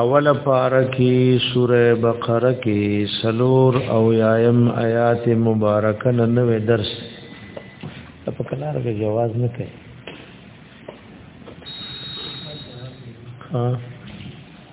اول پارا کی سوره بقره کی سلور او یایم آیات مبارکه ننوې درس په کلار کې جواز نه کوي ها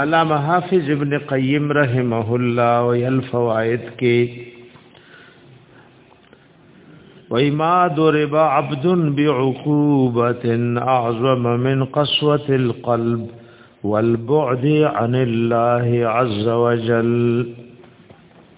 علامہ حافظ ابن قیم رحمه الله و الفوائد کې و ما ضرب عبد بعقوبه اعظم من قسوه القلب والبعد عن الله عز وجل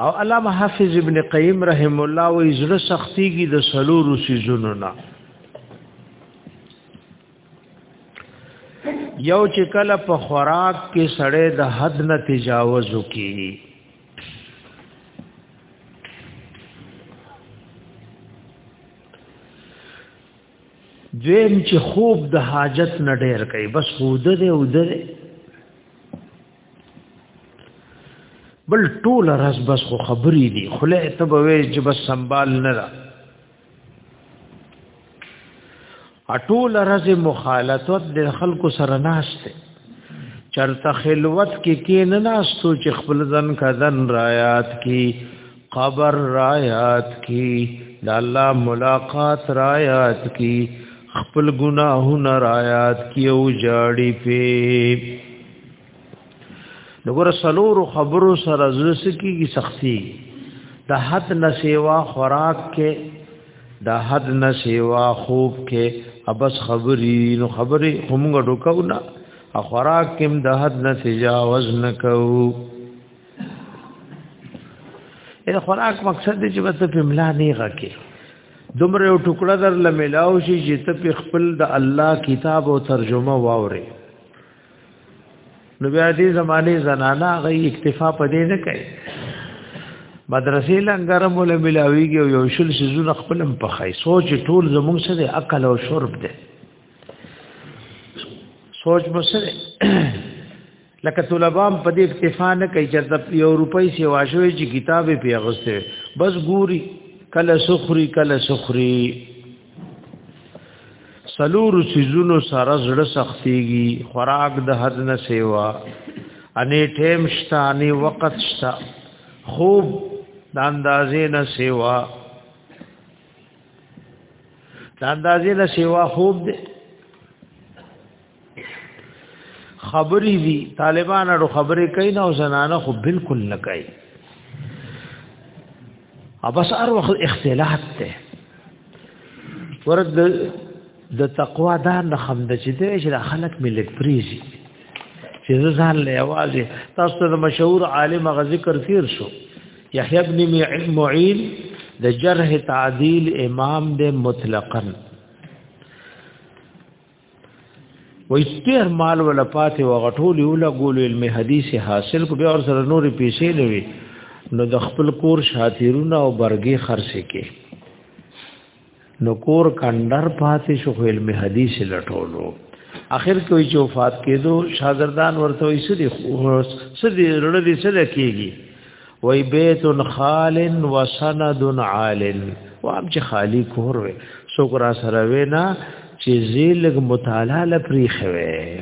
او علامه حافظ ابن قیم رحم الله و زړه سختیږي د سلور سيزونو نه یو چې کله په خوراک کې سړې د حد نه تجاوز وکي دویم چې خوب د حاجت نه ډیر کوي بس خود دې او دې بل ټول راز بس خو خبرې دي خله ته به وې چې بس سنبال نه را اټول راز مخالفت د خلکو سره ناشته چرته خلوت کې کې نه ناشتو چې خپل ځن کا ځن رایات کې قبر رایات کی د الله ملاقات رایات کی خپل گناهونه رایات کی او جاړي په دغه سلور خبرو سره زس کیږي سختی د حد نه سیوا خوراک کې د حد نه سیوا خوب کې ابس خبري نو خبري هم غډو کو نه خوراک کې د حد نه تجاوز نه کوو اې خوراک مقصد دی چې بس په ملا نه غکه دومره یو ټوکړه در لملاو شي چې ته په خپل د الله کتاب او ترجمه واوري نو بیا دې زمانه زنانا غي اکتفا پدې نه کوي مدرسې لنګر مولا ملاویږي او یو شل سيزونه خپل هم پخای سوچ ټول زمونږ سره عقل او شرب ده سوچ مو سره لکه طلبام په دې اکتفا نه کوي چې د یو روپۍ سی واشوي چې کتاب په اغسته بس ګوري کله سخري کله سخري سلور سيزونو سره زړه سختيږي خوراک د حد نه سیوا انې ټیم شتا انې وخت شتا خوب د اندازې نه سیوا د اندازې نه سیوا خوب دې خبرې دي طالبان اړو خبرې کوي نه او زنانه خو بالکل نه کوي ابس ار وخت اختلاف ته ورته د تقوا دا نه خم د چې دې چې خلک ملک پریزي چې ځان له आवाज تاسو ته مشهور عالم غ ذکر تیر شو یحیی ابن معین د جرح تعدیل امام د مطلقاً و استیر مال ولا پاتې و غټول یو لا ګول علم حدیث حاصل کو بیا ور سره نور پیسې نه وي نو د خپل کور شاتیرونه او برګي خرڅه کې نو کور کندر پاتې شو علم حدیث لټولو اخر کې وی چې وفات کېدو شاګردان ورته وې سړي سړي رړلې سره کېږي وای بیت خال و سند عال وام چې خالی کور وې سو کرا سره وینا چې زیلګ مطالعه لپری خوي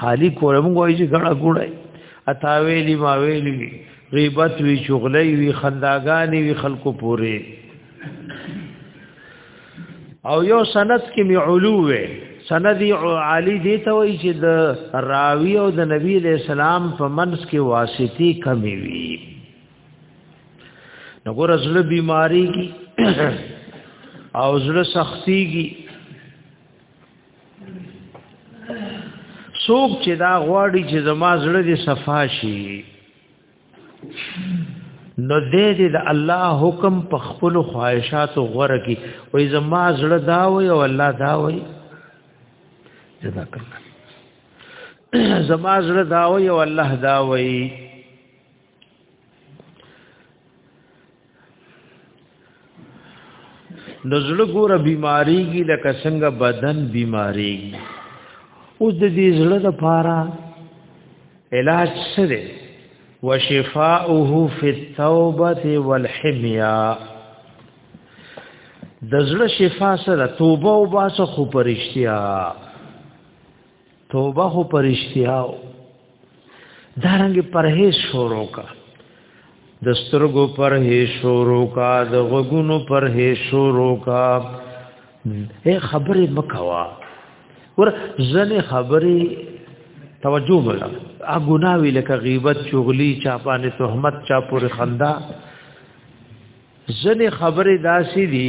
خالی کور موږ وای چې غړا ګړای اتا ویلی ما ویلی غیبت وی شغلی وی خنداګانی وی خلکو پوره او یو سند کې می علو وې سند عالی دی ته وی چې د راوی او د نبی له سلام په منس کې واسطي کمی وی نګور زړه بیماری کی او زړه سختی کی څوک چې دا غواړي چې زما زړه دې صفا شي نو دې دې د الله حکم په خپل خواهشات غوړه کی وې زما زړه دا وې او الله دا وې جزاک الله زما زړه دا وې او الله دا وې نزل ګور بیماریږي لکه څنګه بدن بیماریږي اوس د دې زړه د پاره علاج څه دی وشفاؤه فی التوبه والحمیا د زړه شفا سره توبه او باسه خو پرشتیا توبه خو پرشتیاو دارنګ پرهیز شروع کا د سترګو پرهیز شروع کا د غوګونو پرهیز شروع کا اے خبرې مکوا ور ځنه خبرې توجه ولا ا ګناوی لکه غیبت چغلی چاپانه تهمت چا پورې خندا ځنه خبرې داسې دي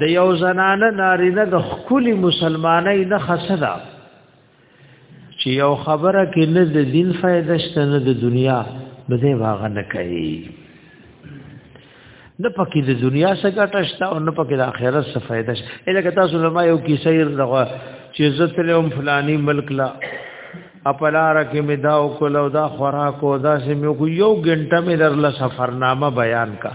د یو زنانه نارینه د خکلی مسلمانۍ نه خسدا چې یو خبره کې نه د دین فائدہ شته نه د دنیا به دی واغ نه کوي نه پکې د دنیا څخه ګټه شته او نه پکې د آخرت څخه فائدہ شته الکه تاسو لمه یو کیسه یې دغه چې عزت له هم فلانی ملک لا اپلار کې می دا او کول او دا خوراک او دا سم یو غنټه می درله سفرنامه بیان کا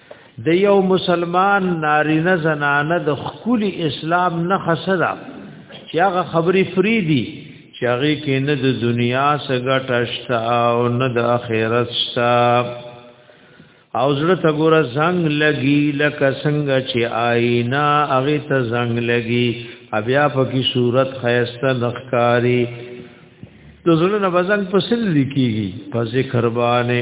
د یو مسلمان نارینه زنانه د خولي اسلام نه خسدا چې هغه خبري فری دي چې هغه کې نه د دنیا سګټ اشتا او نه د آخرت شتا او زړه ته ګوره زنګ لګي لکه څنګه چې آینا هغه ته زنګ لګي بیا په کی صورت خیسته نخکاری د زړه نه بزنګ پسل لیکيږي په ذکر باندې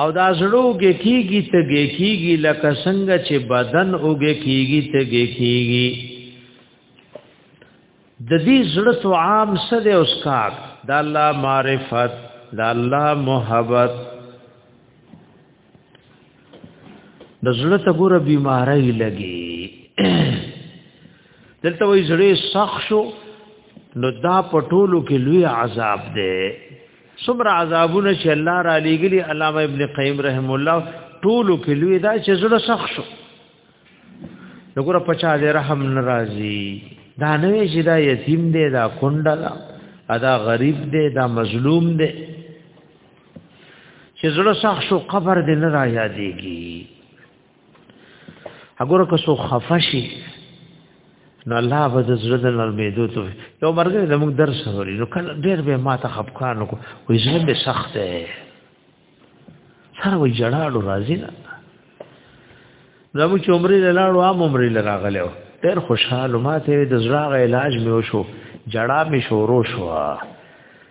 او دا زړوږي کیږي ته کیږي لکه څنګه چې بدن اوږي کیږي ته کیږي د دې زړه تو عام سره اوس کار د الله معرفت د الله محبت د زړه ته ګوره بیماری لګي دلته وای زړه سخت شو نو دا پټولو کې لوی عذاب دی څومره عذابونه چې الله را لېګلي علامه ابن قیم رحم الله ټولو کې لوی دا چې زړه سخت شو وګوره پچا دې رحم ناراضي دا نه وی چې دا یتیم دی دا کونډه دا ادا غریب دی دا مظلوم دی چې زړه سخت شو قبر دې نه را یادېږي اګوره که سو خفشي نو الله به د زړه د نرمېدو ته یو مرګ د موږ درس وري نو کله ډېر به ما ته خپکان کو وې زړه به سخت دی سره وي جړاړو راځي نه زمو چې عمرې لاړو عام عمرې لراغله ډېر خوشاله ما ته د زړه علاج مې وشو جړا مې شورو شو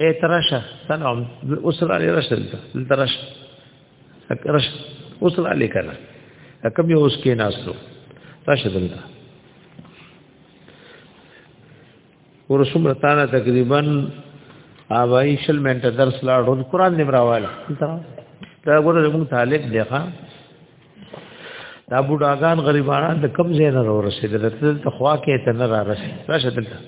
اے ترشه سلام اسره علی رشل ته ترشه رش اسره علی کنه کم یو اس کې ناسو راشه دلته ورسوم رتانه تقریبا اوای شل منټه درس لاړو قرآن دې مراواله دا ګوره موږ طالب دی ښا دا بوډاګان غریبانان د کم ځای نه ورسېدل ته خوا کې ته نه را رسېدل راشه دلته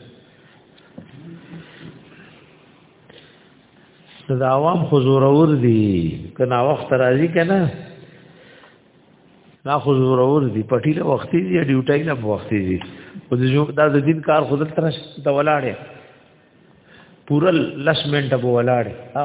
دا عوام حضور اور دي کنا وخت راځي کنا نا حضور اور دي پټي له وخت دي ډیوټي له وخت دي او دا د دین کار خود تر ته ولاړې پورا لس منټه ولاړې ها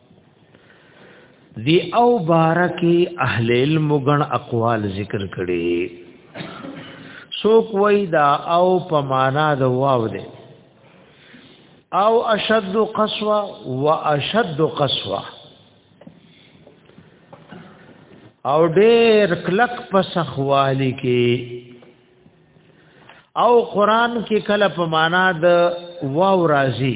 دی او بارکی اهل علم غن اقوال ذکر کړي سوک وای دا او په معنا د واو ده او اشد قسوه واشد قسوه او ډېر کلک په سخوالي کې او قران کې کله په معنا د واو راځي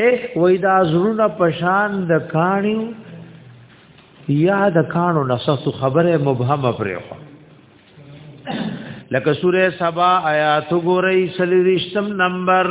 اے وای دا زړونه پشان د کانیو یا د کانو نسخت خبره مبهمه پرې خو لکه سوره سبا آیات ګورئ سلیریشتم نمبر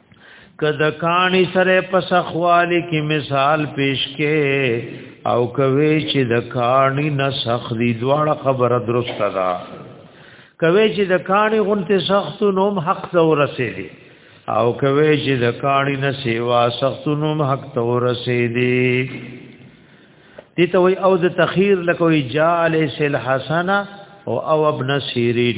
کد کانی سره پس خوالی کی مثال پیش کې او کوي چې د کانی نه سخت دی دواړه خبره درسته ده کوي چې د کانی غونته سخت نوم حق ته ورسېږي او کوي چې د کانی نه سیوا سخت نوم حق ته ورسېږي دي ته وي او د تخير لکوي جالس الحسنه او او ابن سيرين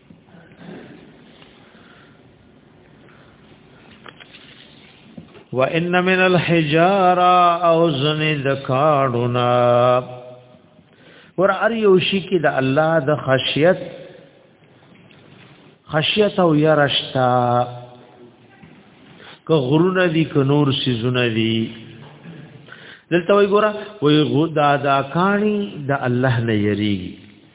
وان من الحجاره او زن د کاډونا ور ار یو شي کې د الله د خشیت خشیت او یرشتا که غرونه دي که نور سيزونه دي دلته وی ګوره وی غدا دا کانی د الله نه یریږي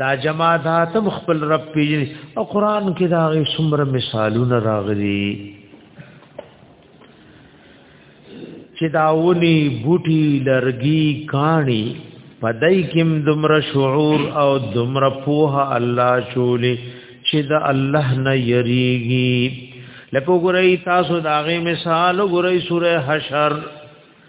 دا جماعات هم خپل رب پیژني او قران کې دا غي څومره مثالونه راغلي چې داوني بوټي لرګي کانی پدای کېم دمر شعور او دمر پوها الله شولې چې دا الله نه یریږي لکه ګورئ تاسو دا غي مثال ګورئ سوره حشر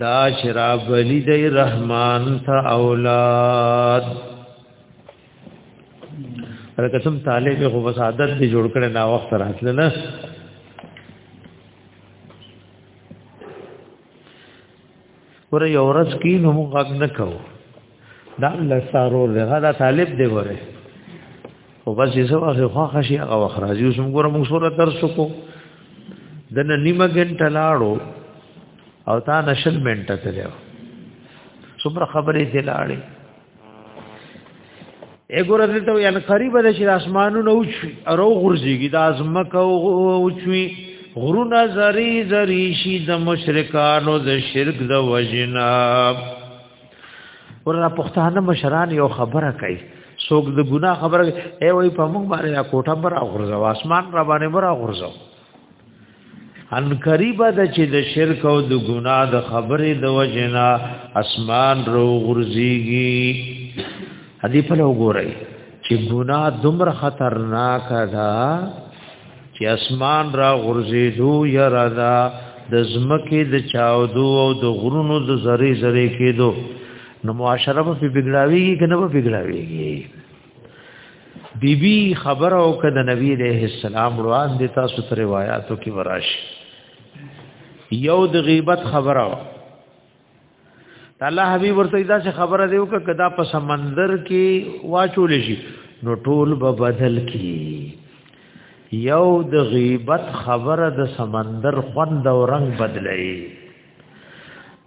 دا شراب ولی دی رحمان تا اولاد لکه سم طالب خو بس عادت دی جوړ کړي نا وخت راتل نه ور یو ورځ کې نو موږ غږ نه کوو دا الله سارو دغه دا طالب دی ګوره او بس یې سو هغه خو خشي هغه وخت راځي اوس موږ ګوره موږ سره درس کو دنه نیمه ګنټه لاړو او تا نشل منټه تلو څومره خبرې دې لاړې اګوره دې ته یان قریب ده چې اسمانونه اوچوي او غورځيږي د ازمکه اوچوي غرونه زری زری شي د مشرکانو د شرک د وجناب ورنه پښتانه مشران یو خبره کوي څوک د ګناه خبره ای وای په موږ باندې دا کوټه بر غرزو اسمان را باندې بر غرزو ان قریبه د چې د شرک او د ګناه د خبرې د وجنا اسمان رو غرزيږي هدي په وګورئ چې ګناه دومره خطرناک ده چې اسمان را غرزیدو یرا دا د زمکه د چاودو او د غرونو د زری زری کېدو نو معاشره په بګړاویږي کنه په بګړاویږي بیبي خبر او کده نبی عليه السلام روان دي تاسو ته روایتو کې وراشي یو د غیبت خبره الله حبیب ورته دا څه خبره دی وکړه کدا په سمندر کې واچول شي نو ټول به بدل کی یو د غیبت خبره د سمندر خوند او رنگ بدلای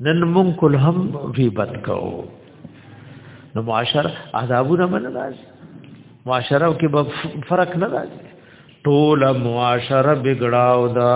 نن مون کل هم غیبت کو نو معاشر عذابونه من راځي معاشره کې به فرق نه راځي ټول معاشره بګړاو دا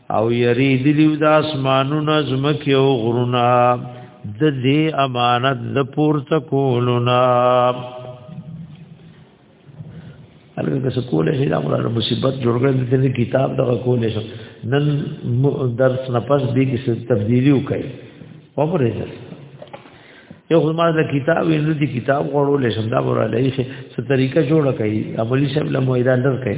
او یری دلیو د اسمانونو زمکه او غرونه د دې امانت د پورته کولونه هغه که څه کولې شي دا موږ مصیبت جوړ کړل د دې کتاب دغه کولې شو نن درس نه پس دې کې څه تبدیلی وکړي او پرې ځه یو خو ما د کتاب یې دې کتاب غوړو لې شم دا ور لې شي څه طریقه جوړه کړي عملی شپ له مویدان در کوي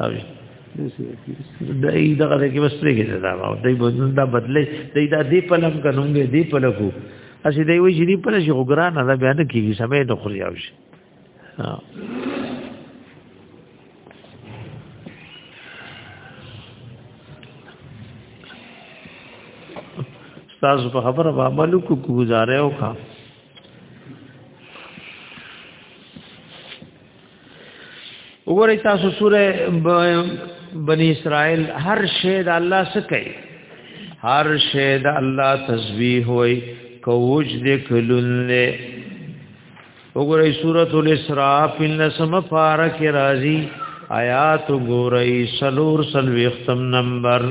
اوی دای دغه د کې وسرېږي دا او دای بدلون دا بدلې دای دا دی په لم کنوم دی دی په لکو اسی دای وی جری په شي وګران نه بیا نه کیږي سمې د خوري او شي تاسو په خبره به عمل کو گزاره وکړه وګورئ تاسو سوره بنی اسرائیل هر شی د الله سکه هر شی د الله تسبیح وای کوج د کلن له وګورئ سوره الاسراء پنځم پارا کې راځي آیات وګورئ سلور سلوي ختم نمبر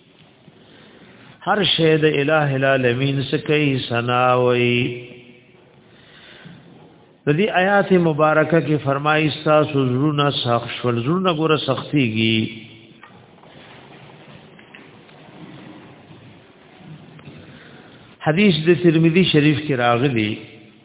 هر شی د الٰه العالمین سکی سناوي د دې آیات مبارکه کې فرمایي تاسو زړونه سخت شول زړونه ګوره سختيږي حدیث د ترمذی شریف کې راغلی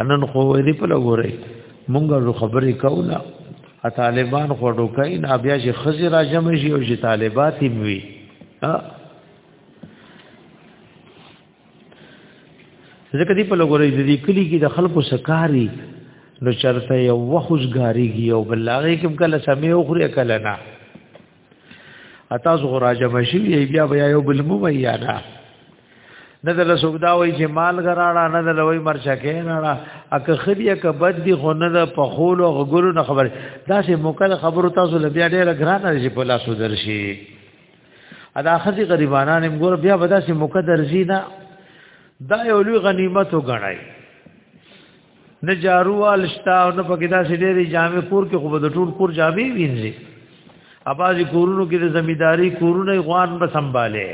انن خو دې په لګورې مونږه جو خبرې کوو نه طالبان خو ډوکای نه بیا چې خزي را جمع شي او چې طالبات هم وي ځکه دې په لګورې دې کلی کې د خلکو سکاري نو چرته یو وخوزګاریږي او بلاغه کوم کله سمې او خوري کله نه اتا زغ راجب شي بیا بیا یو بل مو بیا نه نه دل سوګدا وای چې مال غراړه نه دل وای مرچا کې نه را اک خدی اک بد دی خو نه د پخول او غګورو نه خبر دا سه موکل خبرو تاسو ل بیا ډیر غران نه چې په لاس ودر شي ادا خدی غریبانان هم ګور بیا ودا سه مقدر زینا دا یو لوی غنیمت وګڼای نه جاروال شتا او نه پکې دا سړي جامې کور کې خو به د ټول کور جامې وینځي اباځي کورونو کې د زمیداری کورونه غوان به سنباله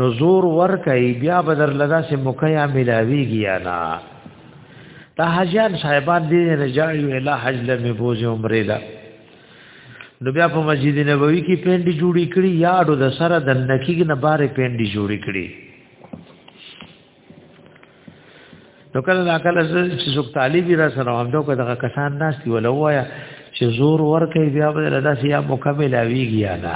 نو زور ور کوي بیا بدر لدا سه مکیا ملاویږي یا نه تا حجان صاحبان دې نه جاړي ویلا حج لمه بوزي عمره لا نو بیا په مسجد نبوي کې پینډي جوړی کړي یاډو د سره د نکیګ نه بارې پینډي جوړی کړي نو کله دا کله چې څوک طالب را سره وامدو که دغه کسان ناس دی ولا وایا چې زور ورکې بیا به لدا سي یا مکمل اویږي یا نه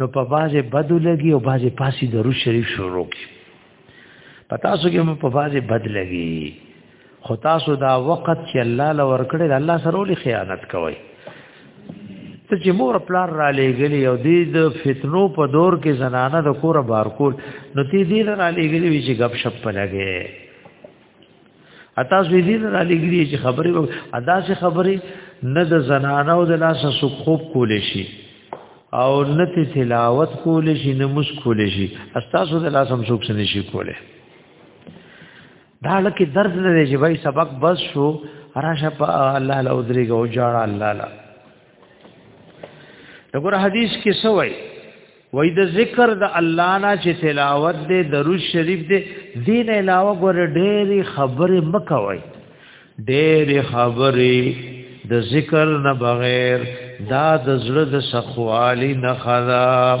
نو په بازه بدو لګي او بازه پاسي درو شریف شروع کی پتا سو کې په بازه بد لګي خو تاسو دا وخت چې الله لور کړی الله سره ولې خیانت کوئ ته چې مور پلار را لېګلی او دې د فتنو په دور کې زنانه د کوره بار کول نو تی دې را لېګلی وی چې غب شپ پلګې اته زوی دې را لېګلی چې خبرې ادا سه خبرې نه د زنانه او د لاس سو خوب کول شي او نه تی تلاوت کول شي نه مس کول شي استاسو د لاس هم څوک نشي کوله دا لکه درس لري چې وای سبق بس شو راشه په الله له ودري غو جاړه الله لا دغه حدیث کې څه وای وای د ذکر د الله نه چې تلاوت دې درود شریف دې دین علاوه ګور ډېری خبره مکوي ډېری خبره د ذکر نه بغیر دا د زړه د سخوالي نه خراب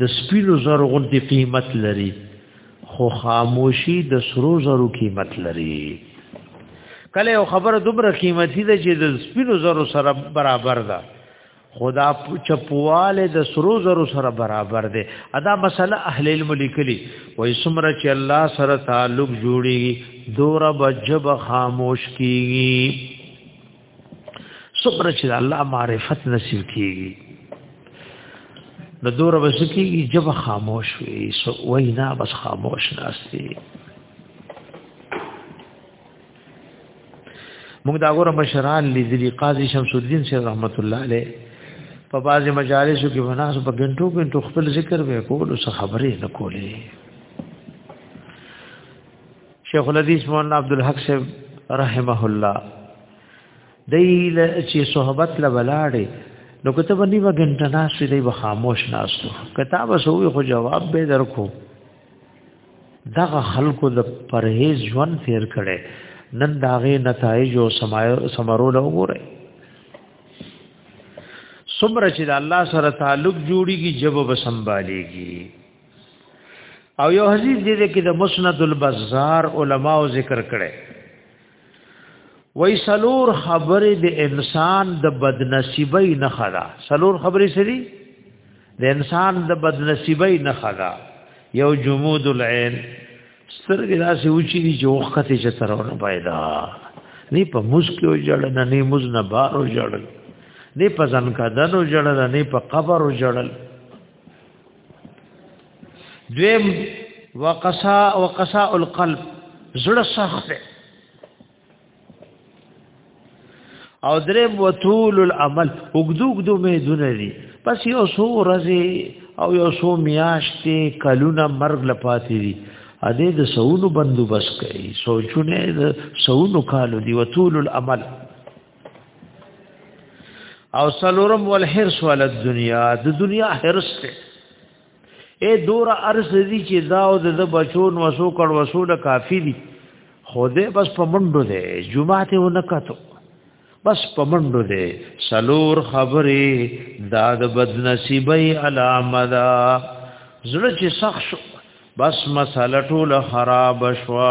د سپینو زرو غوندي قیمت لري خو خاموشي د سرو زرو قیمت لري کله یو خبره دومره قیمتي ده چې د سپینو زرو سره برابر ده خدا چپواله د سرو زرو سره برابر ده ادا مسله اهل علم لیکلي وای سمره چې الله سره تعلق جوړي دور بجب خاموش کیږي څومره چې الله معرفت نصیب کیږي د دور بس کیږي جب خاموش وي سو وینا بس خاموش ناشتي موږ دا غوړه مشران لیدلی قاضي شمس الدین شیخ رحمت الله علیه په باز مجالسو کې وناس په غنټو غنټو خپل ذکر وکول او خبرې نه کولې شیخ الحدیث مولانا عبدالحق صاحب رحمه الله دیل چې صحبت لولاړې نو کتاب نیو غنټه ناشې دی به خاموش ناشته کتاب سوې خو جواب به درکو دغه خلکو د پرهیز ژوند تیر کړي نن داغه نتایج او سمارو له وګوره سمره چې الله سره تعلق جوړیږي جواب به سنباليږي او یو حدیث دی کې د مسند البزار علماو ذکر کړي وای سلور خبرې د انسان د بدنصیبی نه خلا سلور خبرې سری د انسان د بدنصیبی نه خلا یو جمود العين سترګې داسې اوچې دي چې وخت یې چترونه پیدا نه په مسکو جړل نه نه مز نه بارو جړل نه په ځن کا دنو جړل نه په قبر جړل دویم وقصا وقصا القلب زړه سخت دی او دریم وطول العمل وګدوګ دو مې دونه دي پس یو سو ورځې او یو سو میاشتې کلونه مرګ لپاتې دي ا دې د سونو بندوبس کوي سوچونه د سونو کالو دی وطول العمل او سلورم والحرس علی الدنیا د دنیا حرس ته اے دور ارس دی چې دا او د بچون وسو کړ وسو نه کافی دی خوده بس پمنډو دی جمعه ته ونکاتو بس پمنډو دی سلور خبره دا د بدنصیبی علامه ده زړه چې سخت شو بس مساله ټوله خراب شوه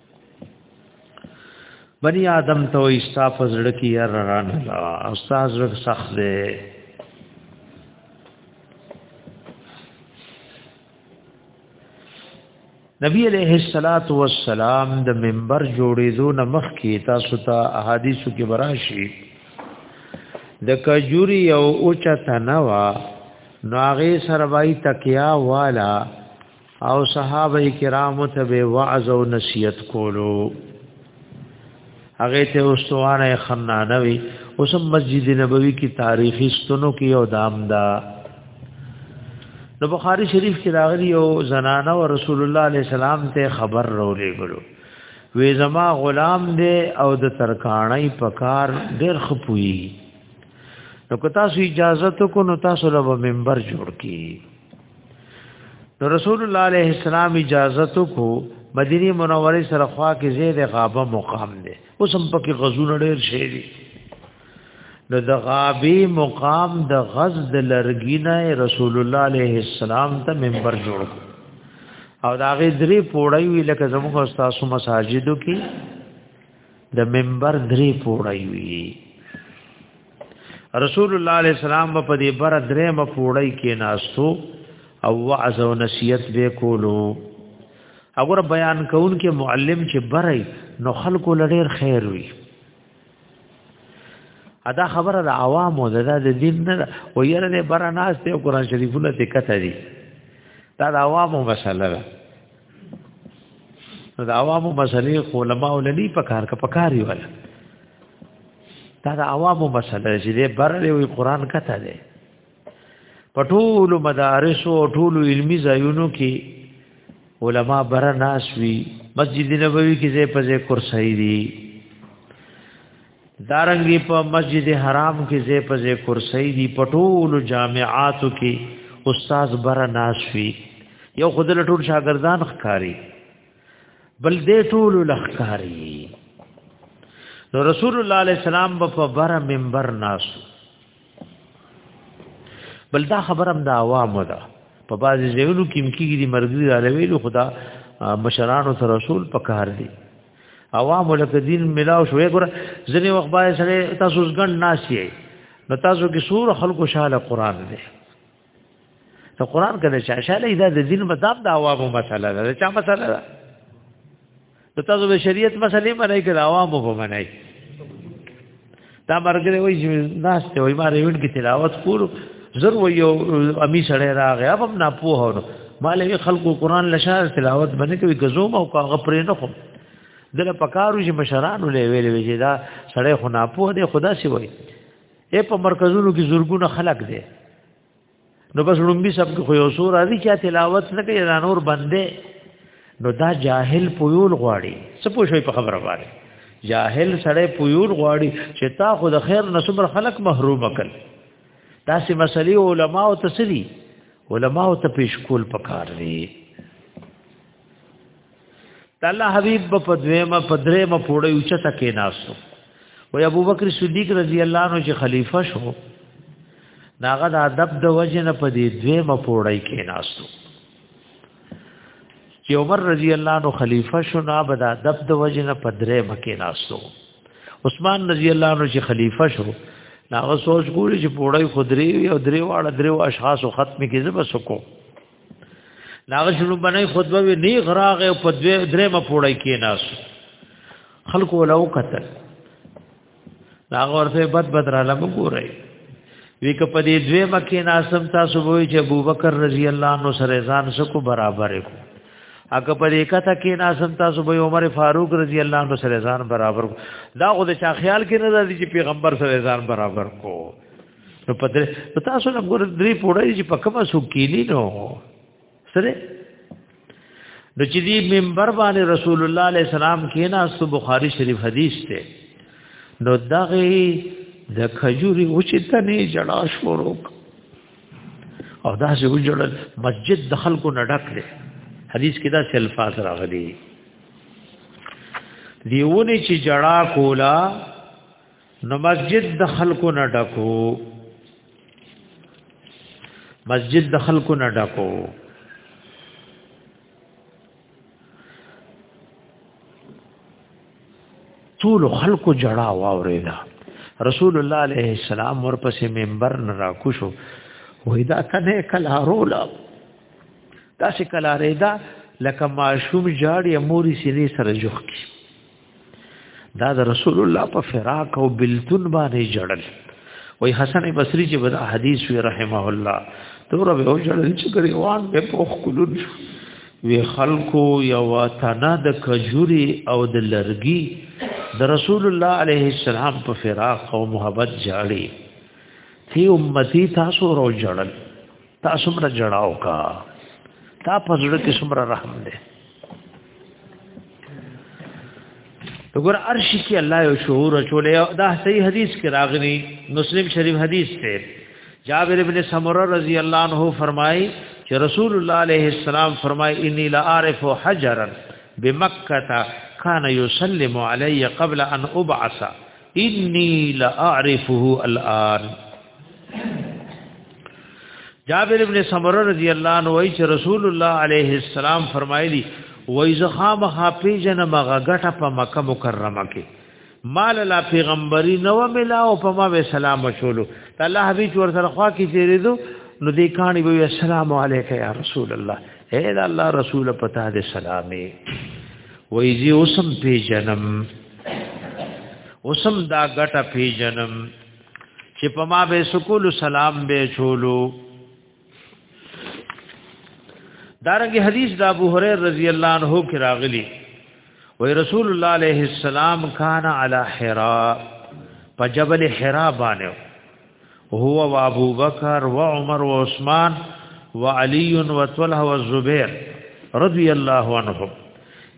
بنی آدم ته وي صاف زړه کې ير ران لا استاد زړه سخت دی نبی علیہ الصلات والسلام د منبر جوړېدو نه مخکې تاسو ته احادیثو کې براشي د کجوري او اوچا تنوا نو هغه سره وای تکیا والا او صحابه کرام ته به وعظ او نصیحت کولو هغه ته استوانه خنانه وی اوس مسجد نبوي کې تاریخي ستونو کې یو دام دا د بخاری شریف کې راغلی او زنانه او رسول الله علیه السلام ته خبر رولې ګلو وې زما غلام دی او د ترکانای پکار ډېر خپوي نو که تاسو اجازه ته کو نو تاسو له منبر جوړ کی نو رسول الله علیه السلام اجازه کو مدینه منوره سره خوا کې زید غابه مقام دی اوس هم پکې غزونه ډېر شي دي نو د غابي مقام د غز د لرګینه رسول الله علیه السلام ته منبر جوړ او دا غي درې پوړی وی لکه زموږ استادو مساجدو کې د منبر درې پوړی وی رسول الله علیه السلام په دې بر درې م پوړی کې ناستو او وعظ او نصیحت به کولو اگر بیان کون کې معلم چې برای نو خلکو لړیر خیر وی ادا خبره د عوامو د د دین نه او یره نه برا ناس ته قرآن شریفونه ته کته دي دا د عوامو مسله ده نو د عوامو مسلې خو علماء لنی په کار کا پکاري ولا دا د عوامو مسله چې د بر له قرآن کته ده په ټول مدارس او ټول علمي ځایونو کې علما بر ناس وی مسجد نبوي کې ځای په ځای کرسي دي دارنګي په مسجد حرام کې زې په زې کرسي دي پټول جامعاتو کې استاد بر ناشوي یو خود له ټول شاګردان ښکاری بل دې ټول لخکاری نو رسول الله علیه السلام په بر منبر ناشو بل دا خبرم دا عوامو ده په باز ځایونو کې مکیږي مرګري را لوي خدا مشرانو سره رسول پکار دي عوام لکه دین ملاو شوې ګره ځنې وخت باندې سره تاسو ځګن ناشي نو تاسو کې سور خلکو شاله قران دی ته قران کله چې شاله دا د دین مطابق د عوامو مسله ده چا مسله ده ته تاسو د شریعت مسلې باندې کې عوامو په منای دا مرګره وای چې ناس ته وای ما ریوډ کې تلاوت کول زر و یو امی سړی راغی اب هم نه پوهو مالې خلکو قران لشار تلاوت باندې کوي غزوم او کاغه پرې نه خو دله پکارو چې مشرانو له ویلې وی چې دا سړی خو نه پوه دی خدا سی وای اے په مرکزونو کې زورګونه خلق دی نو بس لومبي سب خو یو سور راځي چې تلاوت نه کوي دا نور بندې نو دا جاهل پویول غواړي څه پوښوي په خبره باندې جاهل سړی پویول غواړي چې تا خو د خیر نصبر خلق محروم کړ تاسو مسلې علما او تسری علما او ته پیش کول پکار دي د الله حبيب په دویمه په دریمه پوړې اوچته کې ناسو و ابو بکر صدیق رضی الله عنه چې خلیفہ شو داغه د ادب د وجه نه په دې دویمه پوړې کې ناسو چې عمر رضی الله عنه خلیفہ شو نه بد ادب د وجه نه په دریمه کې ناسو عثمان رضی الله عنه چې خلیفہ شو ناغه سوچ ګوري چې پوړې خدري او درې واړه درې اشخاص ختم کې زبر سکو داغه شنو باندې خطبه وی نه غراغه په درې ما پوړای کې ناس خلکو لو قتل داغه ورته بد بد را لم ګورای وی ک په دې دوی مکه ناسم تاسو وای چې ابوبکر رضی الله عنه سره ځان سکو برابر کو اګه په دې کته کې ناسم تاسو به عمر فاروق رضی الله عنه سره ځان برابر کو دا خو د چا خیال کې نه راځي چې پیغمبر سره ځان برابر کو نو په درې په تاسو نه ګور درې پوړې چې په کومه سو کېلی نو سره د چې دی منبر باندې رسول الله علیه السلام کېنا سو بخاری شریف حدیث ته نو دغه د خجوري اوچته نه جړا شروع او دا چې وجړل مسجد د خلکو نه ډک دی حدیث کې دا سلفاظ راغلي دیونه چې جړا کولا نو مسجد د خلکو نه ډکو مسجد د خلکو نه ډکو ټول خلکو جړا واوریدا رسول الله علیه السلام ورپسې منبر نه راکوشو وای دا کنه کلا رولا دا چې کلا ریدا لکه ماشوم جاړي موري سینې سره جوخ کی دا د رسول الله په فراق او بلتون باندې جړل وای حسن بصری چې بدا حدیث وی رحمه الله تور به او جړل چې غریوان به پوخ کولون وی خلکو یو تنه د کجوري او د لرګي د رسول الله علیه السلام په فراق او محبت جاړي تی امتی تاسو رو جړل تا څومره جړاو کا تا پزړه کې څومره رحم دی وګور عرش کې الله یو شعور چولې دا صحیح حدیث کې راغلی مسلم شریف حدیث ته جابر ابن سمره رضی الله عنه فرمای چې رسول الله علیه السلام فرمای انی لا عارف حجرا بمکه کان یسلم علی قبل ان ابعث انی لا اعرفه الان جابر ابن سمره رضی الله عنه وایي چې رسول الله علیه السلام فرمایلی وای زخه مخه پیجن مغه غټه په مکه مکرمه کې مال لا پیغمبري نو ملا او په ما به سلام شولو الله حبیب ور سره خوا کې چیرېدو نو دې کانی به السلام علیک یا رسول الله اے دا الله رسول پتا دې سلامي وای زی اوسم پیجنم اوسم دا غټه پیجنم چې په ما به سکول سلام به چولو دارنګ حدیث د ابو هريره رضی الله عنه کې راغلی وای رسول الله عليه السلام کان علی حرا په جبل حرا باندې هو او ابو بکر و عمر و عثمان و علی و طلحه و زبیر رضی الله عنهم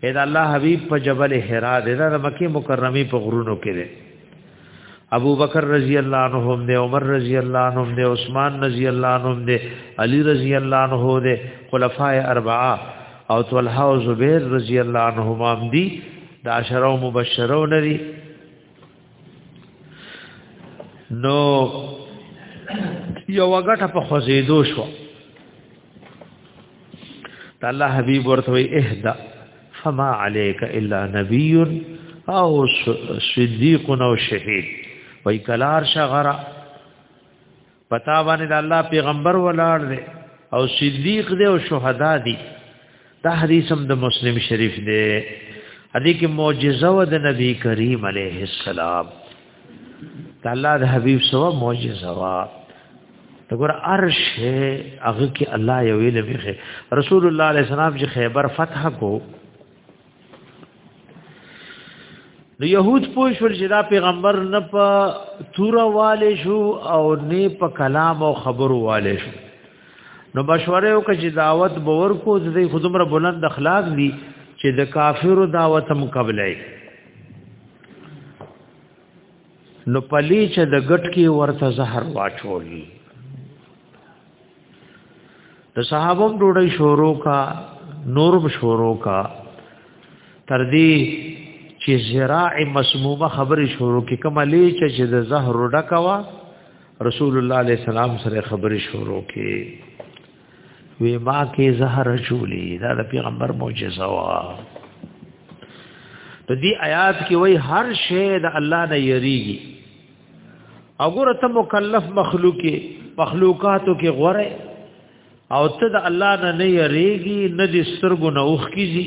اې دا الله حبیب په جبل حرا د مکه مکرمه په غرونو کې ابو بکر رضی الله عنه هم دی عمر رضی الله عنه هم دی عثمان رضی الله عنه هم دی علی رضی الله عنه دی خلفای اربعه او طلحه او زبیر رضی الله عنهم هم دی د عشره مبشرو ندی نو یو غټه په خوځېدو شو الله حبیب ورته اهدا فما عليك الا نبي او صديق او شهيد وای کلار شغرا پتا باندې د الله پیغمبر ولاړ دی او صدیق دی او شهدا دی دا حدیث هم د مسلم شریف دی ادي کې معجزه و د نبی کریم علیه السلام الله د حبيب سو معجزه وا دغه عرش هغه کې الله یو ویل به رسول الله علیه السلام چې خیبر فتح کو نو يهود پوه شول چې دا پیغمبر نه په توره والے شو او نه په کلام او خبرو والے شو نو مشوره وکړه چې دعوت باور کو د دې خودمره بلند اخلاق دي چې د کافرو دعوت هم قبلای نو پلی چې د ګټ کې ورته زهر واچول د صحابه ډوډۍ شورو کا نور به شورو کا تر دې چې زراع مسمومه خبرې شروع کې کومه لې چې د زهر ډکوا رسول الله علیه السلام سره خبرې شروع کې وی ما کې زهر چولی دا د پیغمبر معجزه وا ته دی آیات کې وای هر شی د الله نه یریږي وګوره ته مکلف مخلوق مخلوقاتو کې غوره او ته د الله نه نه یریږي نه د سترګو نه اوخ کیږي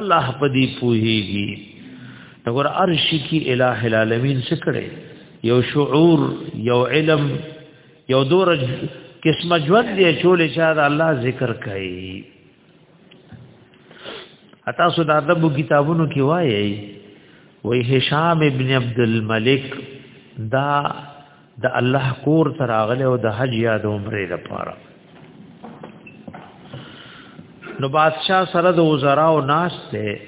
الله په دې پوهیږي نګور عرش کی الٰه العالمین سکړي یو شعور یو علم یو دور قسم ژوند دی چولې چا د الله ذکر کوي اتا سو د ادب کتابونو کې وایي وای هشام ابن عبد الملک دا د الله کور ته راغلی او د حج یا د عمرې لپاره نو بادشاہ سره د وزرا او ناس ته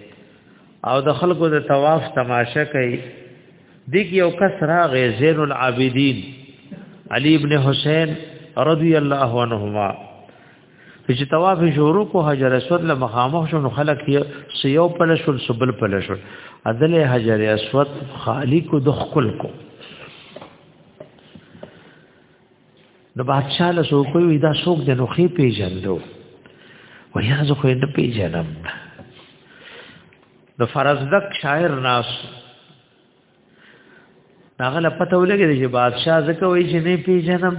او د خلکو د طواف تماشه کوي دیګ یو کس راغی زین العابدین علی ابن حسین رضی الله عنهما چې طواف شروع کو حجر اسود له مخامخ شو نو خلک یې سیو پله شول سبل پله شول عدل حجر اسود خالی کو د خپل کو نو بادشاہ له سو کوی دا څوک د نوخي پیژندو ویا زه خو نه پیژنم نو فرزدک شاعر ناس هغه لا پته ولګی چې بادشاہ زکه وای چې نه پیژنم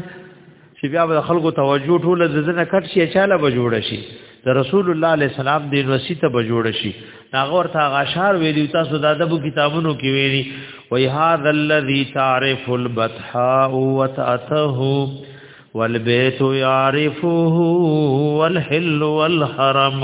چې بیا به خلکو توجه ټول د زنه کټ شي چاله به جوړ شي د رسول الله علیه السلام دین وسیته به جوړ شي هغه ورته غاشار ویلی تاسو د ادب کتابونو کې ویلی وای هاذ الذی تعرف البتحاء وتاته والبيت يعرفه والحل والحرم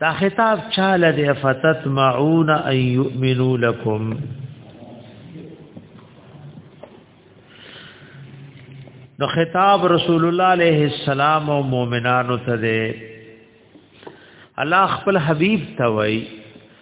دا خطاب چاله دی فتت معون ان یؤمنو لکم نو خطاب رسول الله علیه السلام او مؤمنانو ته دی الله خپل حبیب ته وای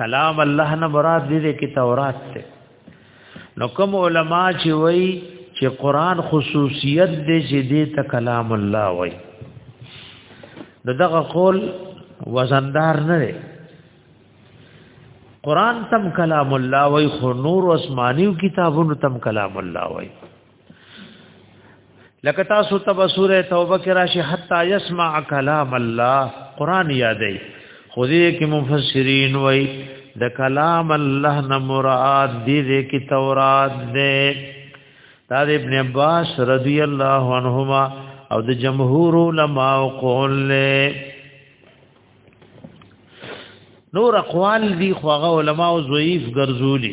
کلام الله نه مراد دې کې تورات ته نو کوم علما چې وای چې قران خصوصیت دې چې دې ته کلام الله وای نو دغه قول وزندار نه دی قران تم کلام الله وای خو نور اسمانیو کتابونو تم کلام الله وای لکه تاسو تب سوره توبه کې راشي حتا يسمع كلام الله قران یادې خو دې کې مفسرین وای د کلام الله نه مراد دې کې تورات دې دا ابن عباس رضی الله عنهما او د جمهور علما او قول له نور اقوال دي خو هغه علما او ضعیف ګرځولي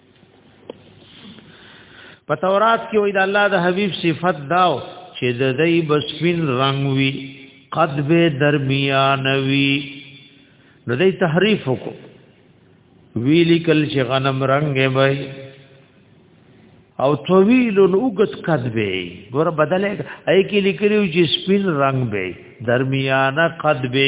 په تورات کې وای د الله د حبيب صفت داو چې د دې بسفین رنگ وی قد به درمیان وی نو دې تحریف وکړو ویلی کل چې غنم رنگ وای او طویل اوګت قد به ګور بدلې اې کې لیکلو چې سپین رنگ به درمیانه قد به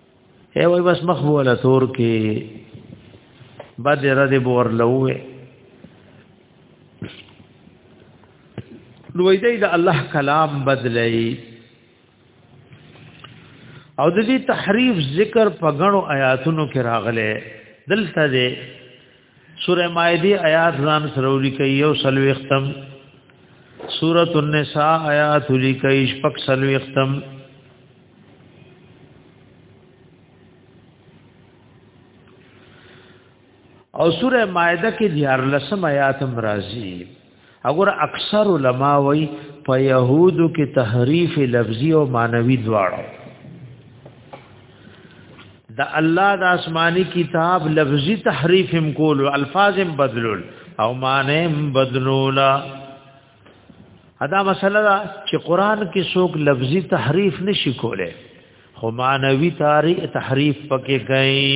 اے وای بس مخ ولا تور کې بعد را دې بور لوې نو دې دا الله کلام بدلای او د دې تحریف ذکر په غنو آیاتونو کې راغله دلته دې سوره مائده آیات ځان سره ولیکي یو سلوي ختم سوره النساء آیات ولیکي شپږ سلوي ختم او سوره مائده کې دیار لسم آیات مرাজি اگر اکثر علما وای په يهودو کې تحریف لفظي او معنوي دواړو د الله د آسماني کتاب لفظي تحریف هم کول الفاظ هم بدلول او معنی هم بدلول ادا مسله دا چې قران کې څوک لفظي تحریف نشي کوله خو معنوي تحریف پکې کوي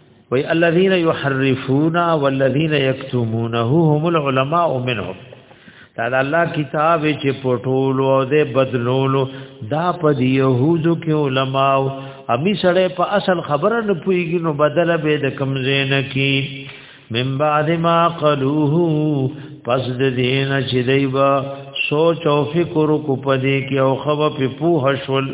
وی الذين يحرفون والذين يكتمونه هم العلماء منهم دا د الله کتاب چې پټولو او د بدلولو دا په دی يهودو کې علما او امي سره په اصل خبره نه پويږي نو بدل به د کمزین کې من بعد ما قلوه پس د دین چې دیبا سوچ او فکر کو پدې کې او خو په پوه شول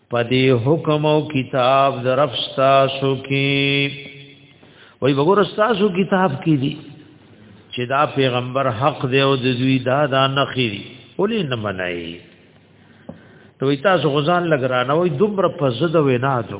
پدی حکم او کتاب د رب تاسو کې وای وګور تاسو کتاب کې دي چې دا پیغمبر حق دی او د دوی دا دا نخیری ولې نه منای ته تاسو غزان لګرانه وای دومره په زده وینا دو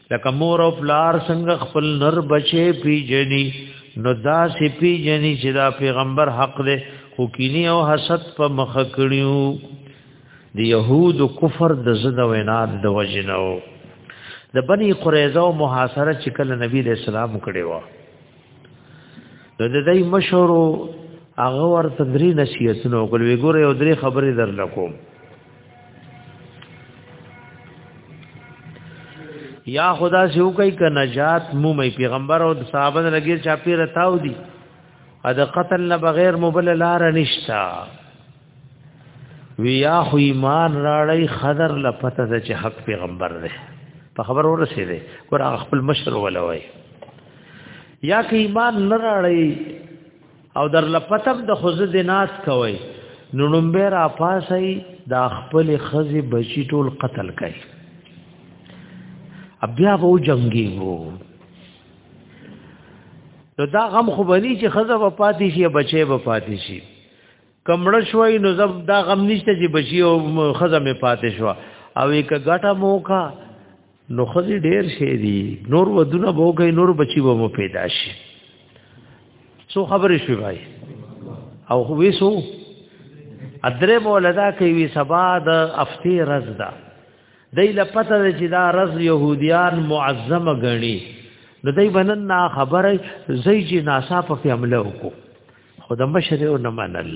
لکه مور او پلار څنګه خپل نر بچي پیجنی نو دا سی پیجنی چې دا پیغمبر حق دی خو کینی او حسد په مخ کړیو د یهود کفر د زد وینا د وجنو د بنی قریظه او محاصره چې کله نبی له سلام کړي و نو د دې مشورو هغه ورته درې نصیحتونه وکړ وی ګوره یو درې خبرې درلکوم یا خدا سیو کوي ک نجات مو مې پیغمبر او صحابه لګیر چا پیر تاو دي ا د قتل نه بغیر مبل لار نشتا ویا خو ایمان راړی خضر لپته د چې حق پیغمبر دی په خبر ورسې دی ور خپل مشر ولوي یا که ایمان نه راړی او در لپتم د خوز دیناس کوي نو نومبه را پاسي دا خپل خزي بچی ټول قتل کوي بیا وو جنگي وو نو دا غم خو بلی چې خزه په پاتې شي بچي په پاتې شي کمړ شوي نو زب دا غم نشته چې بچي او خزه مې پاتې شو او یک غټه موکا نو خزي ډیر شي دي نور ودونه بوګي نور بچي وو پیدا شي سو خبرې شوي بھائی او خو ویسو ادره مولدا کوي وی سبا د افتی رز دا دای لپته چې دا رز يهوديان معظمه غني نو دای بنن نا خبره زئی چې ناسا په عمله وکړو خو د مشر او نه منل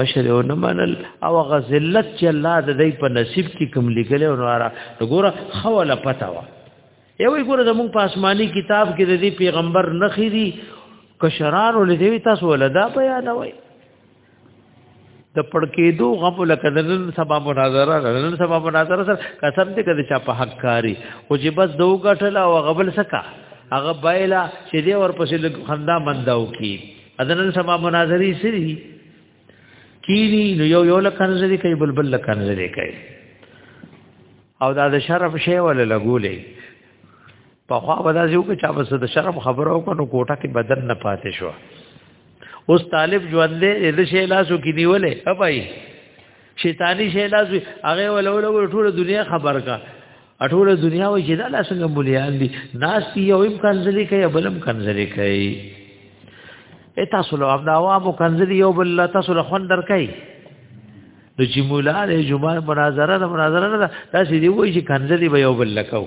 مشر او نه منل او غزلت چې الله د دې په نصیب کې کوم لګل او نوارا وګوره خوله پتا وا یو وګوره د مونږ په آسماني کتاب کې د دې پیغمبر نخې دي کشران ولې دوی تاسو ولدا بیانوي د پړکېدو غو لکه د نن سبا مناظره د نن سبا مناظره سره قسم دې کړي چې په حق کاری او چې بس دوه غټل او غبل سکا هغه بایلا چې دې ورپسې لږ خندا منداو کی اذن سبا مناظری سری کینی نو یو یو لکه نظر کوي بلبل لکه نظر کوي او دا د شرف شی ول لګولې په خوا به داسې وکړي چې بس د شرم خبره وکړو نو کوټه کې بدن نه پاتې شو اوس طالب ژوند دې د شی لاسو کې نیولې هپای شیطانی شی لاسو هغه ولول ټول دنیا خبر کا ټول دنیا و چې دا لاسنګ بولیان دي ناس یو هم کنځلې کوي بلم کنځلې کوي اته سلو عبد عوام کنځلې یو بل تاسو له خوندر کوي نو چې مولا له جمعه مناظره مناظره دا چې دی وایي چې کنځلې به یو بل لکاو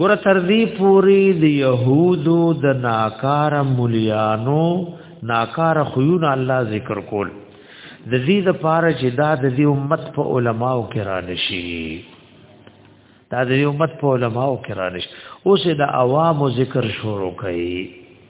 ګور تر دې پوری د يهودو د ناکار مليانو ناکار خيون الله ذکر کول د دې د پاره چې دا د دې امت په علماو کې را نشي دا د دې امت په علماو کې را نشي اوس د عوامو ذکر شروع کړي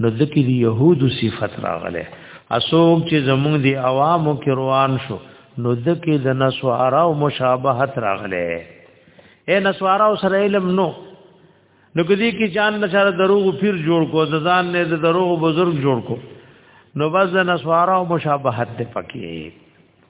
نو ذکر يهود صفت راغله اسوم چې زمونږ دی عوامو کې روان شو نو ذکر د نسوارا او مشابهت راغله اے نسوارا او سره علم نو نو کدی کی جان نشاره دروغ پیر جوړ کو ځان نه د دروغ بزرگ جوړ کو نو بس د نسوارا او مشابهت ته پکې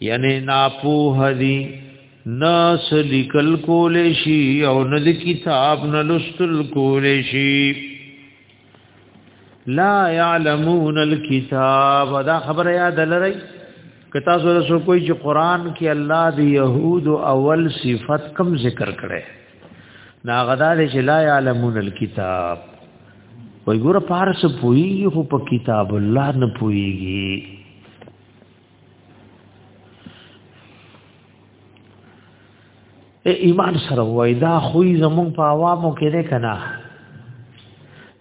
یعنی ناپوه دی ناس لیکل کول شي او نه د کتاب نه لستل کول شي لا يعلمون الكتاب دا خبره یاد لرئ کتا سره سو کوئی چې قران کې الله دی يهود اول صفت کم ذکر کړي نا غدا دې چې لا يعلمون الكتاب وای ګور پارس پوي خو په کتاب الله نه پويږي ایمان سره وای دا خوې زمون په عوامو کې ده کنه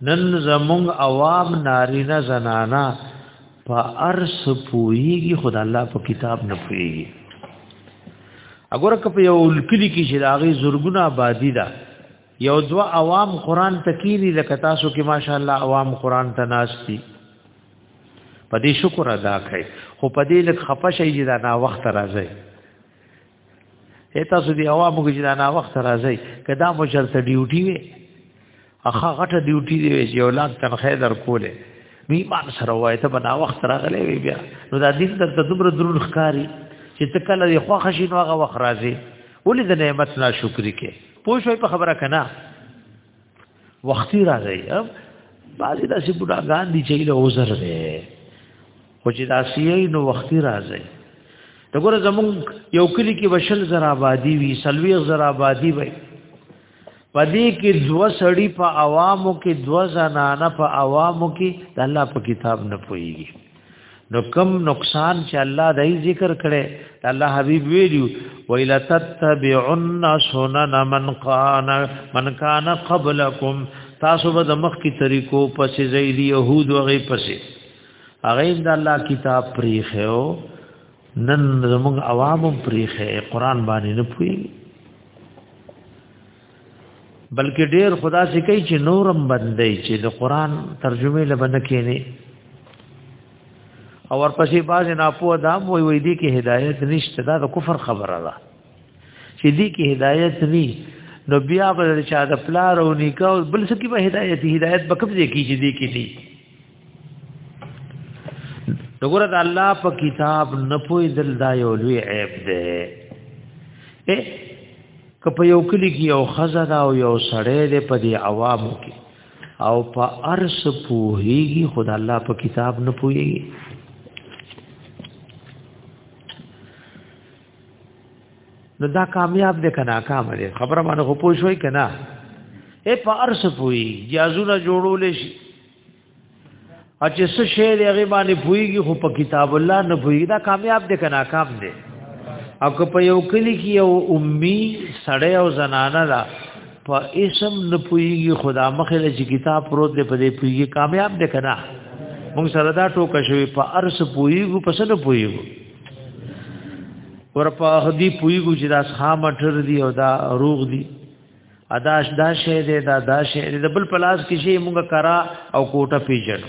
نن زمون عوام نارینه زنانا په ارس پوېږي خدای الله په کتاب نه پوېږي اګوره که په یو کلی کې چې داغي زورګونه آبادی ده یو ځو عوام قران تکینی لکه تاسو کې ماشاءالله عوام قران ته ناشتي په دې شکر ادا کړئ خو په دې لک خپه شي چې دا نا وخت راځي اته سو دي عوام کې چې دا نا وخت راځي کدا مو شرط ډیوټي وي اخا غټه ډیوټي دی چې یو لاک تنخواه در کوله وی مان سره وای ته بنا وخت راغلی وی بیا نو دا دې د تدبر درون ښکاری چې تکل یې خو خشین واغه وخت راځي ولې د نعمت ناشکری کې پوه شوي په خبره کنه وختي راځي بعضې داسې بډاګان دي چې له عذر دی خو چې داسې یې نو وختي راځي د ګوره زمونږ یو کلی کې وشل زرا آبادي وي سلویغ زرا آبادي وي پدې کې دو سړی په عوامو کې دو زنانه په عوامو کې د الله په کتاب نه پويږي نو کم نقصان چې الله دای ذکر کړي الله حبيب ویلو ویل تتبعن سنن من قان من کان قبلکم تاسو به د مخ کی طریقو پسې زید يهود وغي پسې هغه د الله کتاب پریخو نن زموږ عوامو پریخه قران باندې نه پوي بلکې ډیر خدا سي کوي چې نورم بندي چې د قران ترجمه لبنه کینی او ورپسې باز نه پوه دا وای وای دي کې هدایت نشته دا د کفر خبره ده چې دي کې هدایت ني نو بیا به چا د پلار او نکاح بل څه کې به هدایت هدایت بکب دې کې چې دي کې دي وګوره د الله په کتاب نه پوي دل دا یو لوی عیب دی اے که په یو کلی کې یو خزه دا او یو سړی دی په دی عوامو کې او په ارس پوهیږي خدا الله په کتاب نه پوهیږي نو دا کامیاب دی کنه کام دی خبره باندې خو پوه شوي کنه اے په ارس پوهیږي جازونه جوړول شي اچې څه شی دی هغه باندې پويږي خو په کتاب الله نه پويږي دا کامیاب دی کنه کام دی او که په یو کلی کې یو امي سړی او زنانه ده په اسم نه پويږي خدا مخې له چې کتاب پروت دی په دې پويږي کامیاب دی کنه موږ سره دا ټوکه شوی په ارس پويږي په څه نه پويږي ورپا هدي پويږي چې دا خامټر دی او دا روغ دی اداش دا شی دی دا دا شی دی د بل پلاس کې شی موږ کرا او کوټه پیژنو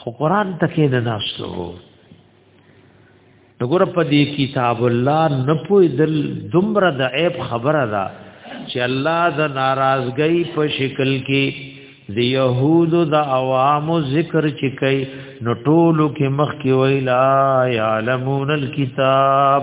خو قران تکې نه ناشته وو وګوره په دې کتاب الله نه پوي دل دومره د عیب خبره ده چې الله د ناراضګۍ په شکل کې د يهودو د عوامو ذکر چې کوي نو ټولو کې مخ کې ویلا يعلمون الكتاب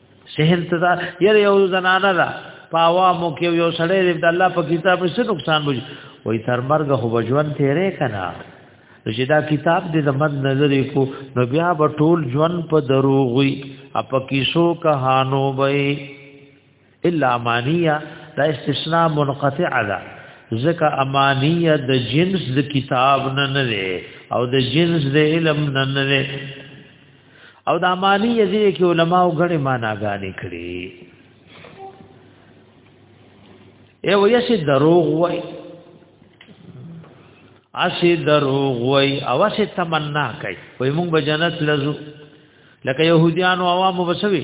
سهل تدا ير یو زنانه ده پاوا مو کې یو سړی د الله په کتاب څه نقصان وي وای تر مرګ خو بجوان تیرې کنا چې دا کتاب دې د مد نظر کو نو بیا به ټول ژوند په دروغي اپ کیسو کهانو وي الا امانیه دا استثناء منقطع ده ځکه امانیه د جنس د کتاب نه نه او د جنس د علم نه نه او دا مالی یزیه کې علما او غړي معناګانې کړي ای وې شي دروغ وای اسی دروغ وای او اسی تمنا کوي وای موږ به جنت لزو لکه يهوديان او عوام وسوي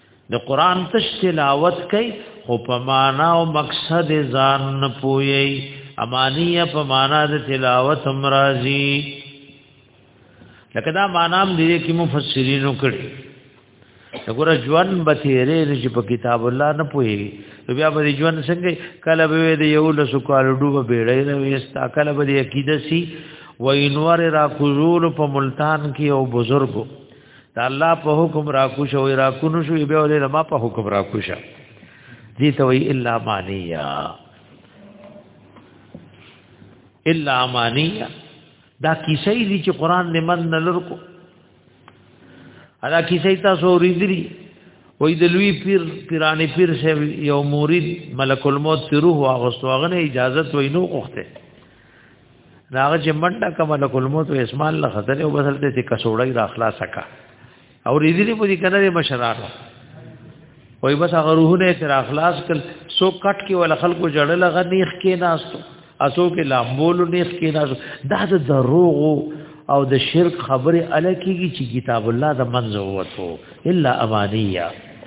د قران تش تلاوت کوي خو په معنا او مقصد ځان نه پوي امانیه په معنا د تلاوت مرضی لکه دا معنا هم دي کې مفسرینو کړي وګوره ژوند به تیرې نشي په کتاب الله نه پوي بیا به ژوند څنګه کله به د یو لسو کال ډوب بیړې نه وستا کله به عقیده سي وینور را کوزول په ملتان کې او بزرګو دا الله په حکم را کو شو را کو نو شو به ولې ما په حکم را کو شو دي ته وی الا مانیا الا مانیا دا کیسې دي چې قران دې من نه لرکو ادا کیسې تاسو ورېدلی وې د لوی پیر پیرانی پیر شه یو مرید ملک الموت روح واغستو غنه اجازه وینو اوخته ناغه چې منډه کوم له کلمو ته اسمان له خطر او بسل ته کسوړی را خلاص کا او دې دې په دې کنه دې مشرانو وای بس هغه روحونه تر اخلاص کل سو کټ کې ول خلکو جړل غنیخ کې ناستو اسو کې لامبول نیخ کې ناستو دا د دروغ او د شرک خبره الکیږي چې کتاب الله د منځ وته الا امانیه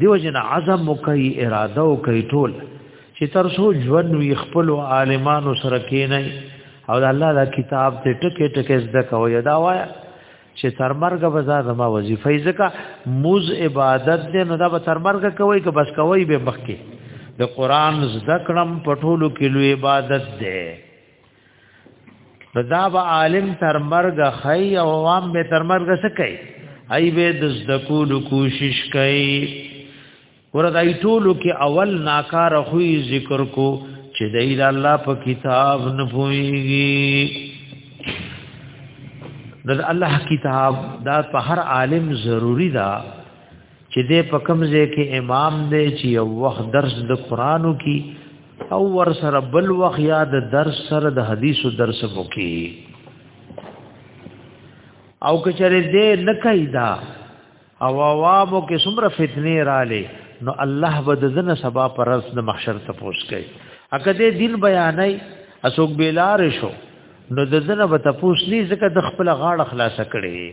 دیو جن عزم کوي اراده کوي ټول چې تر څو ژوند وي خپل عالمانو سره کېنای او د الله دا کتاب ته ټکه ټکه زده کوي دا وایا چې تر مرګ به زما وظیفه ځکه موز عبادت دې نه دا به تر مرګ کوي که بس کوي به مخکې د قران زده کړم پټولو کې لوی عبادت ده دا به عالم تر مرګ خی او عوام به تر مرګ سکی ای به د زدکول کوشش کوي ورته ټولو کې اول ناکار خوې ذکر کو چې د الله په کتاب نه پويږي د الله کتاب دا په هر عالم ضروری ده چې دې په کوم ځای کې امام دی چې یو وخت درس د قرانو کې او ور سره بل وخت یاد درس سره د حدیثو درس وکي او کچره دې نه کیدا او عوامو کې څومره فتنې رااله نو الله به د زنه سبا پرز د محشر ته پوس کوي اګه دې دین بیانای اسوک بیلار شو نو د زنه به تاسو نه ځکه د خپل غاړه خلاص کړي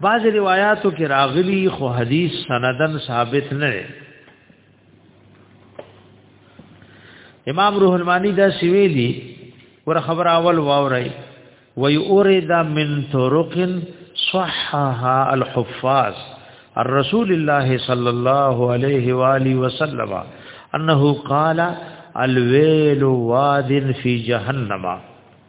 بعض روایاتو کې راغلي خو حدیث سندن ثابت نه دی امام روح المانی دا سویلی ور خبر اول واورای وی اورید من طرق صحها الحفاظ الرسول الله صلى الله عليه واله وسلم انه قال الويل واد في جهنم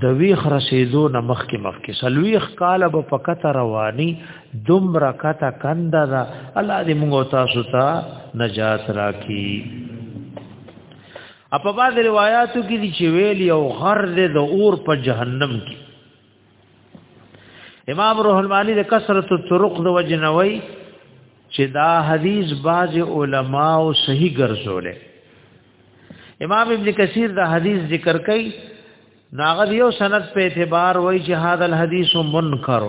د ویخ رسیدو نه مخکې مخکې سلویخ کال به فقط رواني دم رکعت کند دا الله دې موږ تاسو ته نجات راکړي اپا بعض روایاتو کې دي چې ویل یو غر دې د اور په جهنم کې امام روح المانی د کثرت الطرق د وجنوي چې دا حدیث بعض علما او صحیح ګرځولې امام ابن کثیر دا حدیث ذکر کوي ناغد یو سند په اعتبار وای چې هاذ الحدیث منکر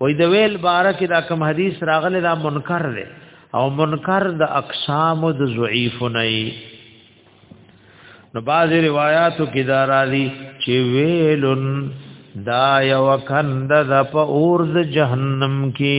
وای د ویل بارک دا کوم حدیث راغلی دا منکر دی او منکر د اقسام د ضعیف نه نو باز روایتو کې دا راځي چې ویلن دا یو کند د په اور د جهنم کې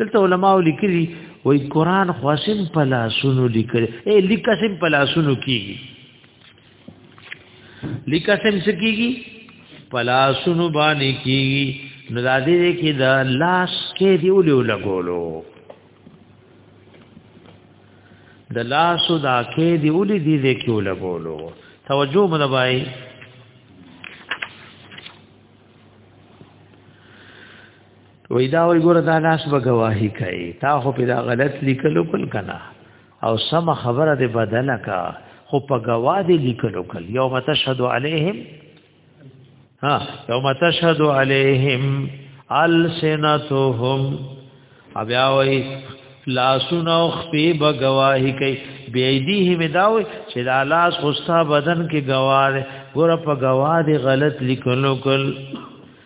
دلته علما لیکلي وای قران خواسم په لاسونو لیکل اے لیکسم په لاسونو کیږي لیکسم څه کیږي په لاسونو باندې کیږي نو د دې کې د لاس کې دی ولې لګولو د لاس دا کې دی ولې دی دې کې لګولو توجه مدبای وای دا وای ګوره دا ناس به گواہی کوي تا خو په دا غلط لیکلو کول کنا او سم خبره دې بدله کا خو په گواه دې لیکلو کول یوم تشهد علیهم ها یوم تشهد علیهم السنتهم بیا وای لاسونه او خپې به گواهی کوي بيدیه مداوي چې دا لاس خوستا بدن کې گواه ګوره په گواه دې غلط لیکلو کول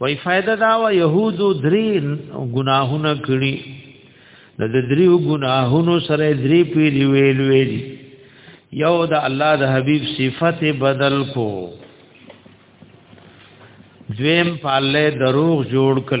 وای فائدہ دا و يهودو درې ګناهونه کړی د دریو ګناهونو سره درې پیری ویل ویل یو د الله د حبیب صفت بدل کو دویم پاله دروغ جوړ کړ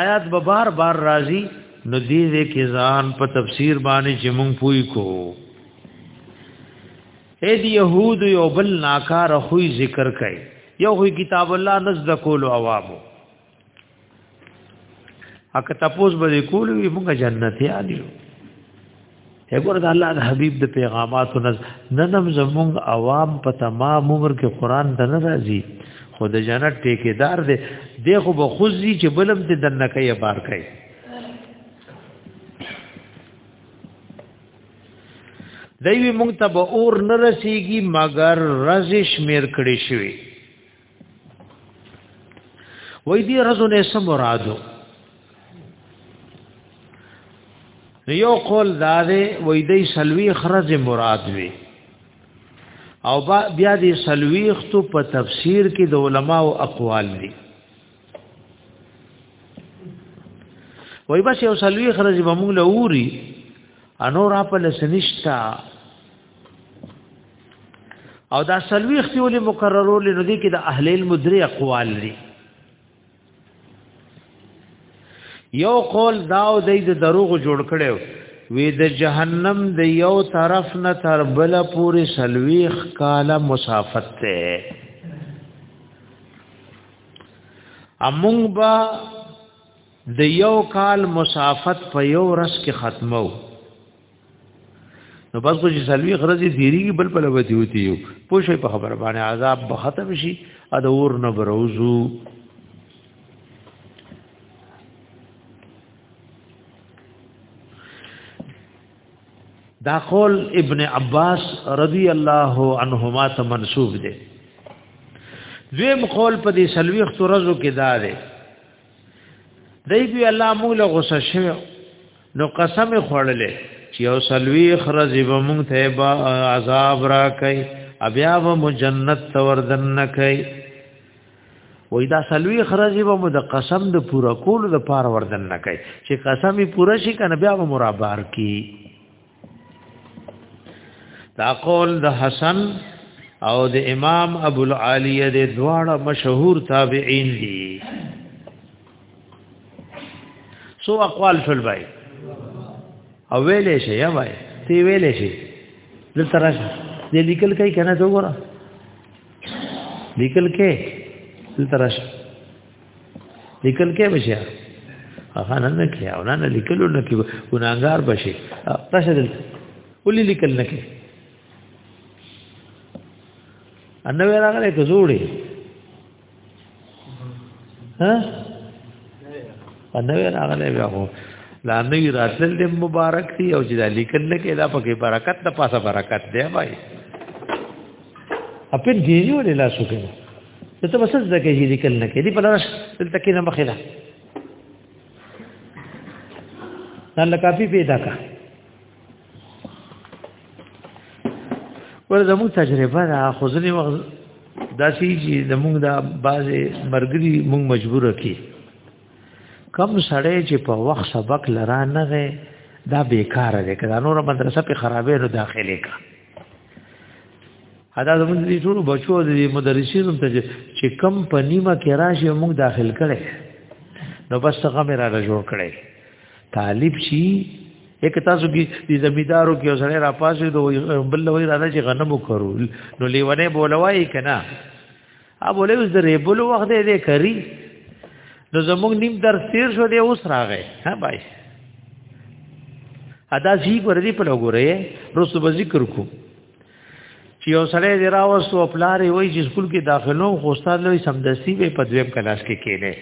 آیات به بار بار راځي نو دې دې کې ځان په تفسیر باندې چې مونږ پوي کو اې دی يهود یو بل ناکار خوې ذکر کړي یو خوې کتاب الله نزد کول عوامو اکه تاسو به کول وي مونږ جنت یادو هغه د الله د حبيب د پیغاماتو نه ننم زمونږ عوام په تمام عمر کې قران ته نه راځي خو د جنت ټیکدار دی د خو به خوځي چې بلم دې دنه کوي بار کوي دوی مونږ ته به اور نه رسیږي مګر رزش میر کړی شوی وای دی رزونه سم مرادو یو قول دا دی وای دی سلوی خرج مراد وی او با بیا دی سلوی ختو په تفسیر کې د علماو اقوال دي وای بس یو سلوی خرج به موږ له اوري انور په لسنشتا او دا سلوی اختیولی مقررو لنو دی که دا اهل علم دری اقوال لري یو قول داو دی د دروغ جوړ کړو وی د جهنم د یو طرف نه تر بل پورې سلويخ کاله مسافت ته امون با د یو کال مسافت په یو رس کې ختمو نو بس چې سلوي غرضی دیریږي بل په لوتی وتی یو پوښي په خبره باندې عذاب به ختم شي ا د اور نه بروزو دا قول ابن عباس رضی الله عنهما ته منسوب دی دویم قول په دې سلوي خطرزو کې دار دی دی وی الله مولا غصه شوه نو قسم خړلې چې او سلوي خرج به مونږ ته با عذاب را کوي بیا به مو جنت توردن نه کوي وای دا سلوي خرج به مو د قسم د پورا کول د پار وردن نه کوي چې قسم یې پورا شي کنه بیا به مرابار کی دا قول د حسن او د امام ابو العالیه د دواړه مشهور تابعین دي سو اقوال شول بای او ویلې شي یا بای تی ویلې شي دلته راشه د لیکل کوي کنه ته وګوره لیکل کې دلته راشه لیکل کې بشیا هغه نه کې او نه لیکل نه کې ګناګار بشي تاسو دل ولې لیکل نه کې ان وی راغله ته جوړي ها ان وی راغله بیا هو لا نوی راتل دې مبارک دی او چې دا لیکل نه کې دا پکې برکت د پاسه برکت دی بھائی اپن دې نه ولا شو کې ته ته بس زده کې لیکل نه کې دی په لارش دلته کې نه مخې ده الله کافي پیدا کا ور زمو تجربه دا خو ځنی وخت دا سی چې زموږ دا بازه مرګري موږ مجبور کی کم سړی چې په وخت سبق لرانه دا بیکاره دی کله نور مدرسه په خرابې رو داخلي کا ادا زموږ دې ټول بچو دې مدرسینو ته چې کم په نیمه کې راشي موږ داخل کړي نو بس څنګه مې را جوړ کړي طالب شي یک تاسو کې دې زمیدارو کې اوسره را پاسې دوه بل وی راځي چې غنمو کرو نو لیونه بولوي کنه ابو له زر ریبل وخت دې کری نو زموږ نیم در سیر شو دې اوس راغې ها بای ادا زی ګور دې په لګورې رسو به ذکر کو چې یو سره دې راوس او پلارې وای چې سکول کې داخلو خو استاد لوی سمدستی به په دویم کلاس کې کېنه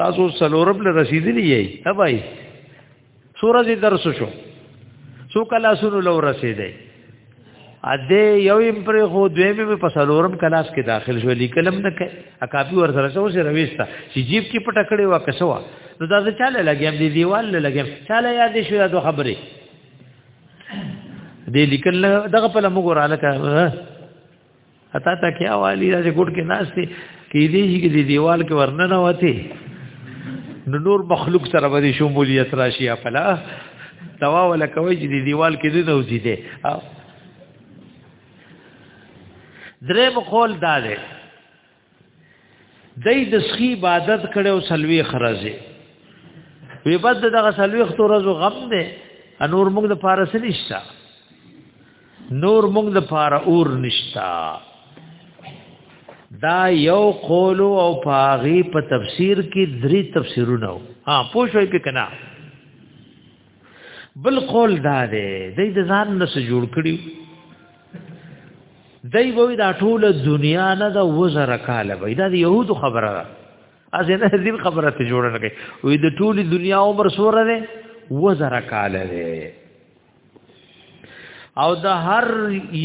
تاسو سلورب له رسیدلی یې ها بای سوره دې درس شو سو کلا سونو لو رسیدې ا دې یو ایم پر خو دوی به په سلورم کلاس کې داخل شو لیکلم نه کې ا کاپی ور سره سو سره وېستا چې جیب کې پټ کړي وا کسوا نو دا ځه چاله لګیم دې دیوال له لګیم چاله یاد شو دا دوه خبرې دې لیکل دغه په لمغور علاقه اتا تا کیا والی دا چې ګډ کې ناشته کې دې چې دې دیوال کې ورنه نه وته نو نور مخلوق سره به شمولیت راشي افلا دوا ولا کوي چې دې دیوال کې دې نوځي دې درې مخول دا دې دای د سخی عبادت کړو سلوي خرزه وی بد دغه سلوي خطر زو غم دې انور موږ د فارس نشته نور موږ د پاره اور نشتا دا یو قول او پاغي په پا تفسیر کې درې تفسیرونه ها پوښوي په کنا بل قول دا دی د ځان نس جوړ کړیو دای وې دا ټول دنیا نه د وزر کاله وې دا يهود خبره ده از نه دې خبره ته جوړه نه کوي وې د ټول دنیا عمر سوره ده وزر کاله ده او د هر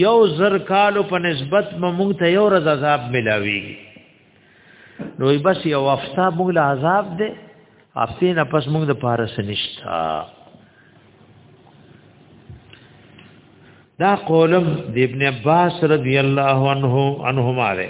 یو زر کالو په نسبت موږ ته یو ورځ عذاب ملاويږي نو بس یو هفته موږ له عذاب ده هفته نه پس موږ د پاره سنشتا دا قولم د ابن عباس رضی الله عنه عنهما ده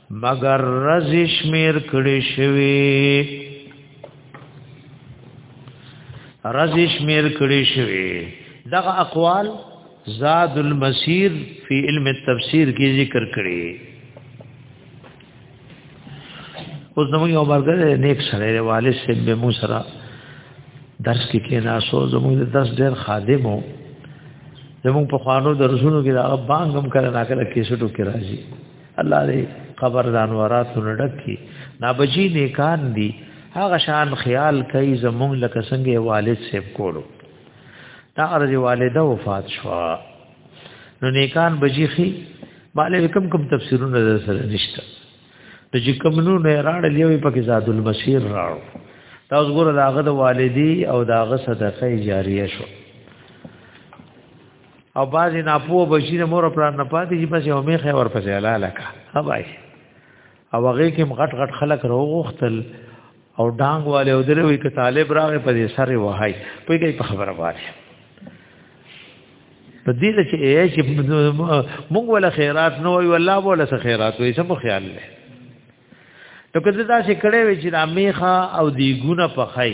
مگر رز شمیر کړي شوی رز شمیر کړي شوی دغه اقوال زاد المسیر فی علم التفسیر کې ذکر کړي اوس نو یو مرګره نیک سره والد سے به مو سره درس کې کې ناسو زموږ درس ډېر خادم وو زموږ په خوانو درسونو کې دا بانګم کړه ناکره کیسټو کې راځي الله دې قبر دانورات نډکی نا بجی نیکان دی هغه شان خیال کوي زمونږ لکه څنګه والد سیب کولو دا ارزي والده وفات شو نو نیکان بجی خي باندې کوم کوم تفسیرونه سره نشته د چې کوم نو نه راړ لیوي پکې زاد المسیر راړو دا اوس ګوره داغه د والدی او داغه صدقه جاریه شو او باز نه پوه بشیر مور پلان نه پاتې چې پسې او میخه ور پسې الا لکا هبای او هغه کې مغټ غټ خلک روغختل او ډانګ والے او دروي ک طالب راغې په دې سره وهای په دې په خبره واره په دې چې ای چې موږ ولا خیرات نه وي والله ولا څه خیرات وي سم خیال لې نو کله دا چې کړه وی چې د امیخه او دی ګونه په خای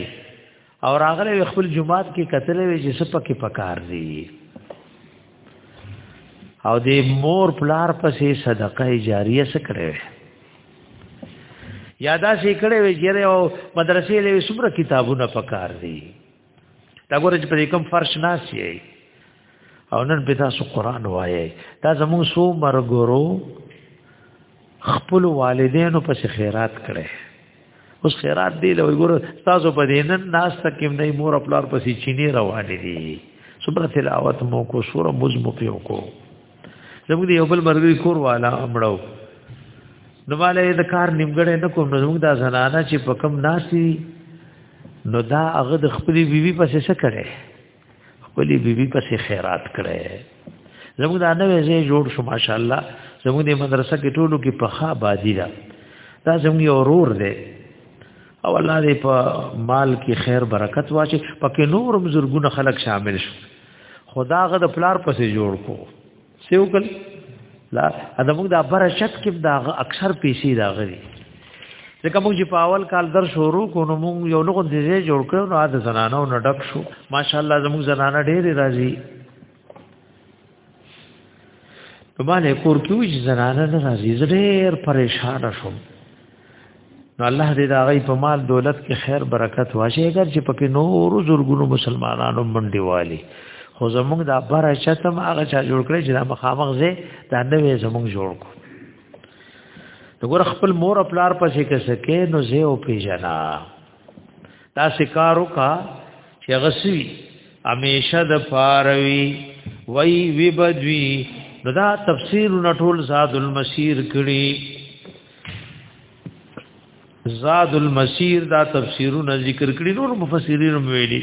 او راغله خپل جمعات کې کتلې وي چې سپکه پکار دی او د مور پلار پسې صدقه جاریه سکړې یادا سې کړې وي چې او مدرسې له سمره کتابونه پکار دی دا ګورې چې په کوم فرش ناشي او نن په تاسو قران وایي دا زموږ سو مرګورو خپل والدینو پسې خیرات کړي اوس خیرات دی لوي ګور تاسو په دې نن ناس تکم نه مور خپل پسې چینه روانې دي صبر تلاوت مو کو سوره مز مو پیو کو زموږ دی یو بل مرګي کور والا امړو نو مالې د کار نیمګړې نه کوم نو دا زنانه چې په کم ناسي نو دا هغه د خپلې بیوی پسې څه کړي خپلې بیبي پسې خیرات کړي زموږ دا نوې ځای جوړ شو ماشاءالله زموږ د مدرسه کې ټولو کې په ښه آبادی ده دا زموږ یو ورور دی او الله دې په مال کې خیر برکت واچي پکې نور بزرګونه خلک شامل شو خداغه د پلار پسې جوړ کو سیو کل لا دا موږ دا بره شت کې دا اکثر پیسې دا غري ځکه موږ چې په اول کال در شروع کو نو موږ یو لغون دې جوړ کړو نو د زنانو نه ډک شو ماشاءالله زموږ زنانه ډېرې راځي په باندې کور کې وځ زنانه نه راځي ډېر پریشان شوم نو الله دې دا غي په مال دولت کې خیر برکت واشه اگر چې پکې نور زورګونو مسلمانانو منډي والي خو زمونږ دا بره چتم هغه چا جوړ کړی چې دا مخامخ زه دا نوې زمونږ جوړ کو دغه خپل مور خپل ار پسې کې سکے نو زه او پیژنا دا شکارو کا چې غسی همیشه د فاروي وی وی بدوی نو دا تفسیر نټول زاد المسیر کړي زاد المسیر دا تفسیرونه ذکر کړي نور مفسرین ویلي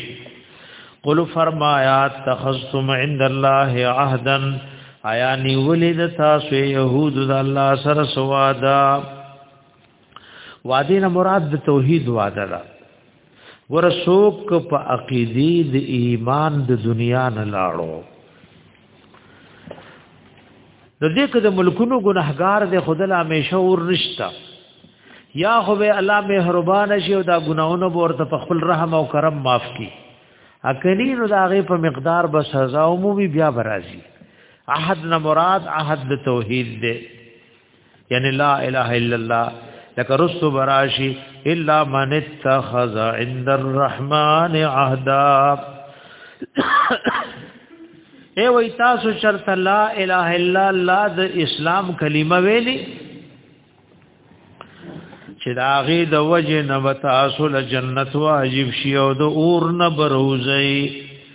قل فرمایا تخصم عند الله عهدا آیا نیولې د تاسو يهود د الله سره سوادا وادي نه مراد د توحید واده ده ورسوک په عقیدی د ایمان د دنیا نه لاړو د دې کده ملکونو ګناهګار دې خدای له همیشه ور رښتا یا خو به الله مهربان شي او دا ګناونه ورته په خپل رحم او کرم معاف کړي اکنی نو دا غي په مقدار به سزا او مو بیا برازي احد نه مراد احد د توحید دی یعنی لا اله الا الله لکه رسو براشی الا من اتخذ عند الرحمن عهدا اے وای تاسو چرته لا اله الا الله د اسلام کلمه ویلي چې دا غي د وجه نه وتا اصل جنت واجب شي او د اور نه بروزي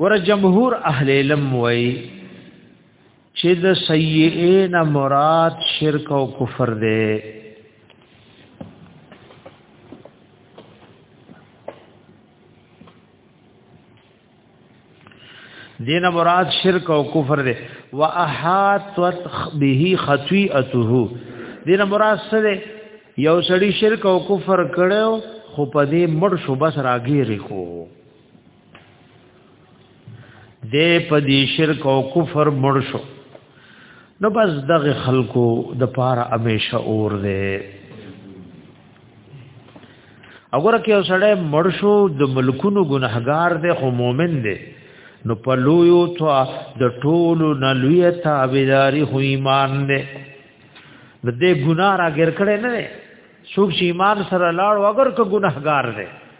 ور جمهور اهل علم وای چې د سیئین مراد شرک او کفر دی دین مراد شرک او کفر دی واحات به خطیئته دین مراد سره یو سړی شرک او کفر کړو خو په دې مړ شو بس راګیری کو دې په دې شرک او کفر مړ شو نو بس دغه خلکو د پاره همیشه اور دی اگر که سړی مرشو د ملکونو ګناهګار دی خو مؤمن دی نو په لویو تو د ټولو نه لوی تابعداري خو ایمان دی د دې ګناه راګر کړي نه څوک چې ایمان سره لاړ وګر که ګناهګار دی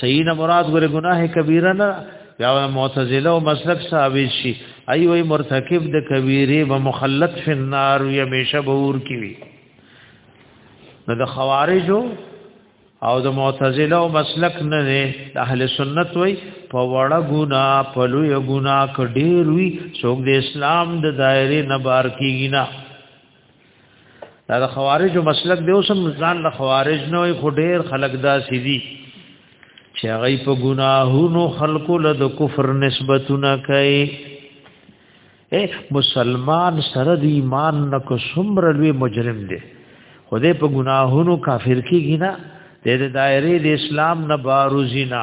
صحیح نه مراد ګره ګناه کبیره نه یا معتزله او مسلک ثابت شي ای وای مرتکب د کبیره به مخلد فی النار یا همیشه به ور کی وی نو د خوارجو او د معتزله او مسلک نه نه د اهل سنت وای په وړه ګنا په لوی ګنا کډیر وی څوک د اسلام د دایره نه بار کیږي نه دا د خوارجو مسلک دی اوسم ځان له خوارج نه وي خو ډېر خلک دا سيدي چې هغه په ګناهونو خلقو له د کفر نسبتونه کوي اے مسلمان سره د ایمان نه کو څومره لوی مجرم دی خدای په ګناهونو کافر کیږي نه د دایره د اسلام نه باروزینا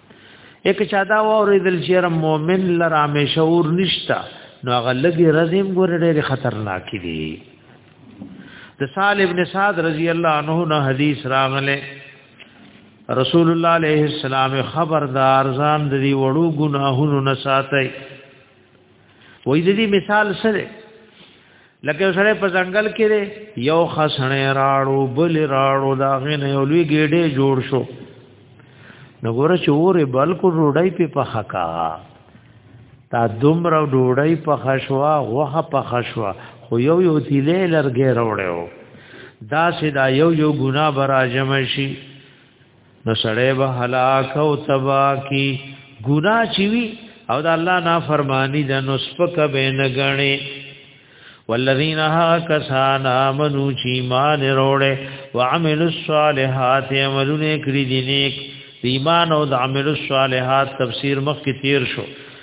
یک چا دا اوریدل چې مؤمن لره همیشه اور نشتا نو هغه لګي رزم ګور ډېر خطرناک دي د سال ابن سعد رضی الله عنه نو حدیث راغله رسول الله علیه السلام خبردار ځان د دې وړو ګناهونو نه ساتي وای دې مثال سره لکه سره په ځنګل کې یو خسنه راړو بل راړو دا غنه یو لوی ګډه جوړ شو نو ګوره چې وره بلکو ډوډۍ په پخا کا تا دومره ډوډۍ په خشوا غوخه په خشوا خو یو یو تیلې لرګې راوړیو دا سدا یو یو ګنا برا جمع شي نو سړی به هلاک او تبا کی ګنا چوي او د الله نافرمانی د نو سپک به نه غني والذین ها کسان امنو چی مان روړې وعملوا الصالحات عملونه کړی دي نیک ایمان او د عمل الصالحات تفسیر مخ کې تیر شو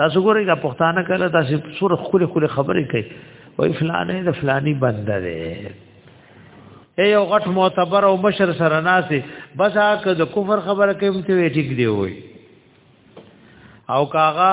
تاسو ګورئ دا پښتانه کله تاسو سور خوري خوري خبرې کوي وای فلانه د فلانی بنده دی اے یو غټ معتبر او مشر سره ناسي بس هغه د کفر خبره کوي ته وی ټیک دی وای او کاغه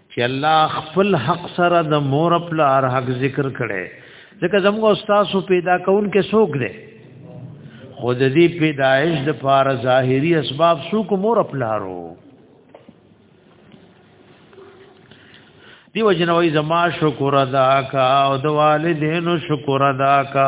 چې الله خپل حق سره د مور خپل ار حق ذکر کړي ځکه زموږ استاد پیدا کون کې څوک دی خود دې پیدایش د پار ظاهری اسباب څوک مور خپل هارو دیو جنوي زما شکر ادا کا او د والدینو شکر ادا کا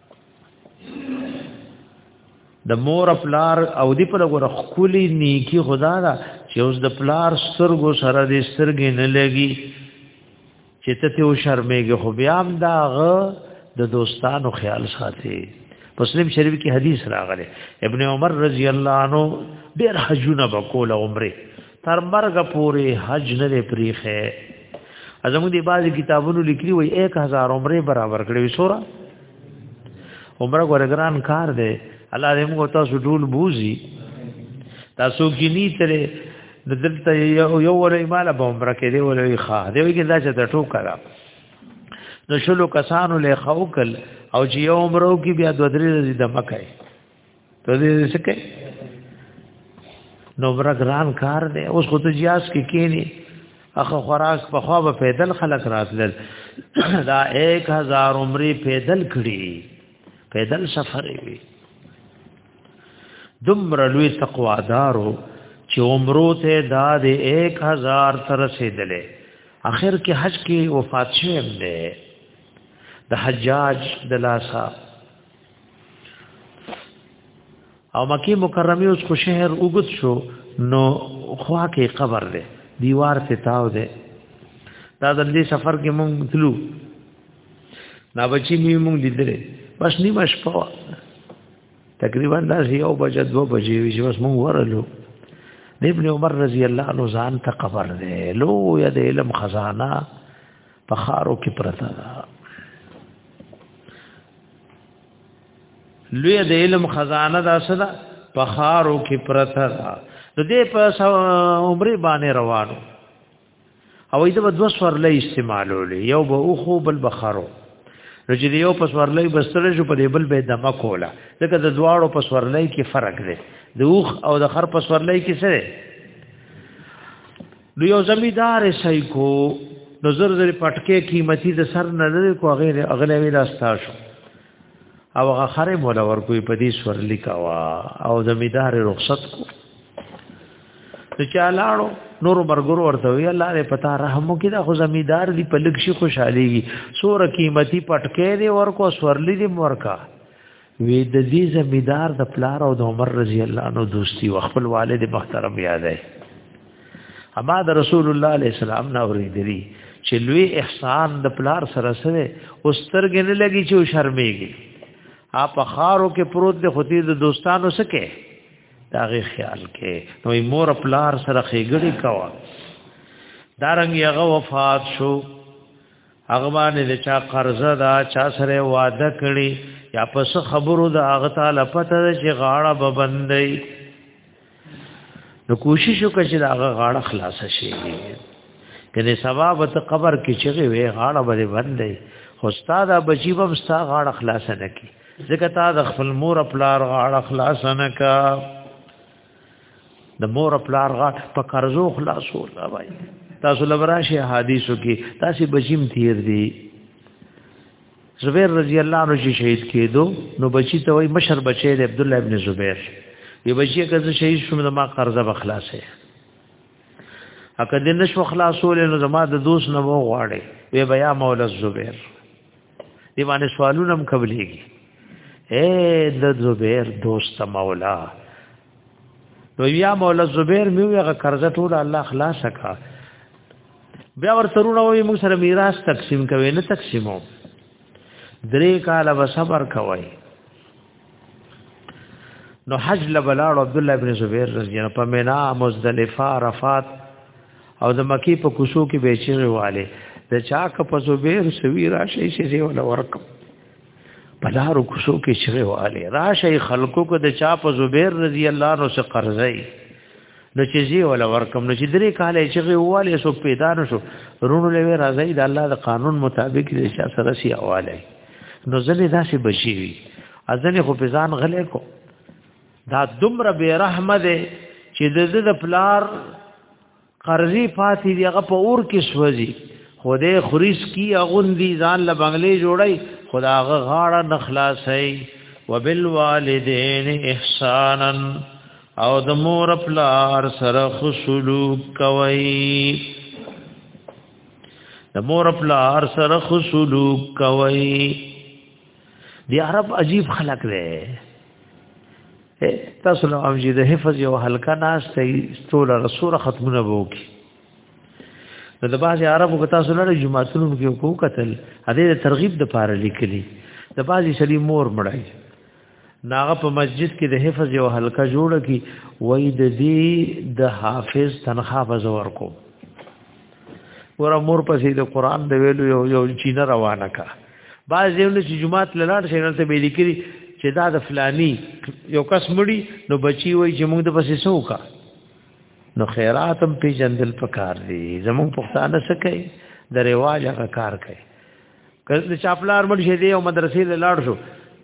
د مور پلار او دی په لګور خولي نیکی خدا دا چې اوس د پلار سترګو سره د سترګې نه لګي چې ته ته شرمېږي خو بیا هم دا غ د دوستانو خیال ساتي مسلم شریف کې حدیث راغلی ابن عمر رضی الله عنه ډېر حجونه وکول عمره تر مرګ پورې حج نه دی پریخه ازمو دی بعضی کتابونو لیکلی وای 1000 عمره برابر کړی وسوره عمره ګورګران کار دی الله دې موږ تاسو ټول بوزي تاسو کې ني ترې دلته یو یو ورې مال به عمره کې دی ولې ښا دی وګین دا چې ته ټوک کرا نو شلو کسانو له خوکل او چې یو عمره کې بیا دوه درې ورځې د مکه ته دې څه کوي نو برګران کار دی اوس خو ته جیاس کې کېنی اخ خراس په خوا به پیدل خلق راتلل دا 1000 عمرې پیدل کړي پیدل سفر وي دمر لوی تقوا دارو چې عمرو ته دا د 1000 تر رسیدلې اخر کې حج کې وفات شوم دی د حجاج د لاسه او مکی مکرمه اوس خو شهر وګت شو نو خوا کې قبر دی دیوار ته تاو دی دا د دې سفر کې مونږ تلو نا بچی نیو مونږ لیدلې بس نیمه شپه تقریبا دا یو بجه دو بجې وی چې بس مونږ ورلو د ابن عمر رضی الله عنه ځان ته قبر دی لو یا د علم خزانه په خارو کې پرتا ده لوی د علم خزانه دا سره په خارو کې پرته ده د دې په عمرې باندې روانو او ایده به دوه سورلې استعمالولې یو به اوخو بل بخارو نو چې یو په سورلې بستر شو په دې بل به دمه کولا ځکه د دواړو په سورلې کې فرق دی د اوخ او د خر په سورلې کې څه نو یو زمیدار سای کو نو زر زر پټکه قیمتي د سر نه لري کو غیر اغلې وی راستا شو او هغه خره مولا ورکوې په دې سور لیکوا او زمیدار رخصت کو ته چا لاړو نور مرګرو ورته وی الله دې پتا رحم وکړي دا خو زمیدار دی په لګ شي خوشحاليږي سور قیمتي پټکه دی ورکو سورلی دی ورکا وی د دې زمیدار د پلار او د عمر رضی الله عنه دوستی او خپل والد محترم یادای اما د رسول الله علیه السلام نه اوریدلی چې لوی احسان د پلار سره سره او سترګې نه لګي چې شرمېږي اپ خارو کې پروت د خدای د دوستانو سکه داغه خیال کې نو مور پلار سره خېګړې کوا دارنګ یغه وفات شو هغه باندې د چا قرضه دا چا سره وعده کړي یا پس خبرو د هغه تعالی پته چې غاړه به بندي نو کوشش وکړه چې هغه غاړه خلاص شي کله سبا به قبر کې چې وي غاړه به بندي خو استاد بچي به ستا غاړه خلاص نه کی ځکه تا د خپل مور خپل غاړه خلاص نه کا د مور پلار غا په قرضو خلاصو الله وای تاسو لبراشه حدیثو کې تاسو بجیم تیر دی زبیر رضی الله عنه چې شهید کېدو نو بچی ته وای مشر بچی دی عبد الله ابن زبیر وی بچی کزه شهید شوم نو ما قرضه بخلاصه اکه دې نشو خلاصول نو زما د دوست نه وغواړي وی بیا مولا زبیر دی باندې سوالونه هم قبليږي اے د زبیر دوست مولا نو یا مولا زبیر مې هغه قرض ټول الله خلاص کا بیا ورترونه وي موږ سره میراث تقسیم کوي نه تقسیمو درې کاله به صبر کوي نو حج لبلال عبد الله ابن زبیر رضی الله په مینا مزدلفه عرفات او د مکی په کوسو کې بیچره والے د چا ک په زبیر سوی راشي شي ول ورکم بلار کوسو کې شره والے راشي خلکو کو د چا په زبیر رضی الله عنه څخه قرضې نو چې زی ولا ورکم نو چې درې کاله چې غواله سو پیدا نه شو رونو لوي راځي د الله د قانون مطابق دې شا سره سی اواله نو ځلې داسې بشي وي ازلې خو پېزان غلې کو دا دومره به رحم ده چې د دې د پلار قرضې پاتې دی هغه په اور کې سوځي خدای خریس کی اغوندي ځان له بنگلې جوړي خدا هغه غاړه نخلاصي وبالوالدین احسانا او د مور پلار سره خسلوک کوي د مور پلار سره خسلوک کوي دی عرب عجیب خلق دی تاسو نو امجی د حفظ یو حلقه ناس ته ټول رسول ختمونه وو کی نو د بعض عربو که تاسو نه جمعتونو کې کو قتل هغه ترغیب د پاره لیکلی د بعض سړي مور مړای ناغه په مسجد کې د حفظ یو حلقه جوړه کی وای د دې د حافظ تنخواه به زور کو ور امور پسې د قران د ویلو یو یو چینه روانه کا باز یو چې جمعات لاله شینل ته به لیکري چې دا د فلانی یو کس مړی نو بچي وای چې موږ د پسې سوکا نو خیرات هم پی جندل پکار دی زمون پښتانه سکه د رواج هغه کار کوي کله چې خپلار مړ شي دی او مدرسې له لاړ شو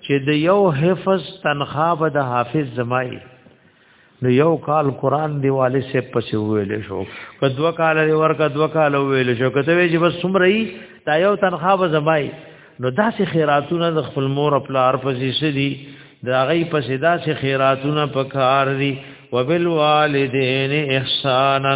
چې د یو حفظ تنخوا به د حافظ زمای نو یو کال قران دی والي سه پسې ویل شو کدو کال دی ورکه دو کال ویل شو کته وی چې بس سمرې دا یو تنخوا به زمای نو داسې خیراتونه د خپل مور خپل ارفزې سدي دا غي پسې داسې خیراتونه پکار دي وبالوالدین احسانا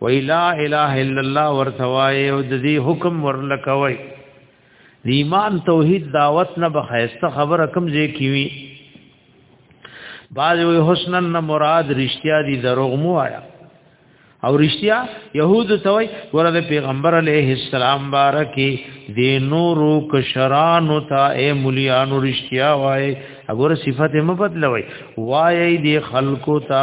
و الا اله الا الله ورثوای او د دې حکم ورلکوي د ایمان توحید دعوت نه بخایسته خبره کم ځای کیوي باز وی حسنن نه مراد رښتیا دي دروغ مو آیا او رښتیا يهود ته وای ورته پیغمبر علیه السلام بارکی د نورو کشرانو ته اے مليانو رښتیا وای وګوره صفته مبدلوي وای دی خلقو ته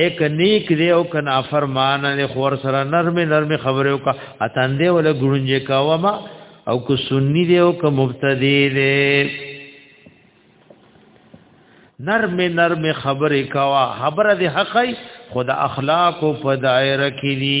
ایک نیک دی او کنا فرمان نه خور سره نرم نرم خبره او کا اتان دی ولا ګړنجه کا وما او کو سنی دی او کو مبتدی دی نرم نرم خبره کوا خبره دی حقای خدا اخلاق او پدایره کړي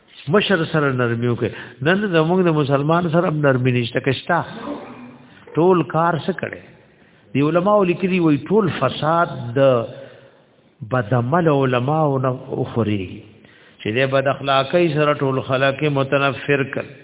مشر سره نرمي وکړي نن زموږ د مسلمان سره هم نرمي نشته کښتا ټول کار څه کړي دی علماء لیکلي وي ټول فساد د بدعمل علماء او نه اخري چې د بد اخلاقی سره ټول خلک متنفر کړي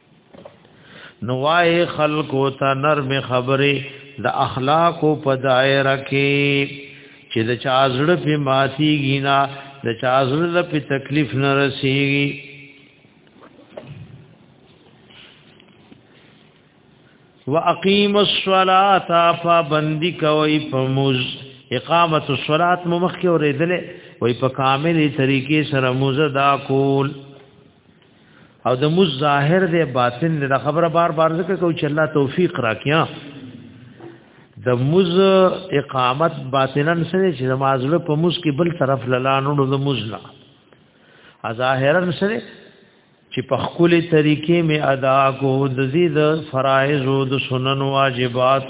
نوای خلق او ته نرم خبره د اخلاق په دایره کې چې د چا زړه په ماتي گینا د چا زړه په تکلیف نه رسیږي واقیم الصلاۃ فبندی کوي فمز اقامت الصلاۃ ممخ کې اورېدلې وای په کاملې طریقې سره موزه دا کول او د مز ظاهر دی باطن دی دا خبره بار بار ذکر کو چې الله توفیق راکیا د مز اقامت باطنن سره چې نمازله په مز کې بل طرف لالانو د مز نه ظاهرا سره چې په خپل طریقې می ادا کو د زید فرایض او د سنن واجبات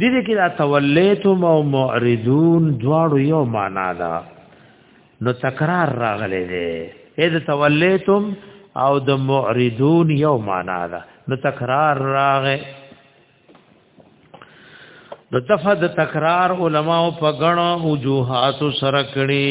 دې دې کې دا تولیتم او معرضون دواړو یو معنا ده نو تکرار راغلی دی اې د تولیتم او د معرضون یو معنا ده نو تکرار راغی د تفد تکرار علما په غنو وجوهات سره کړي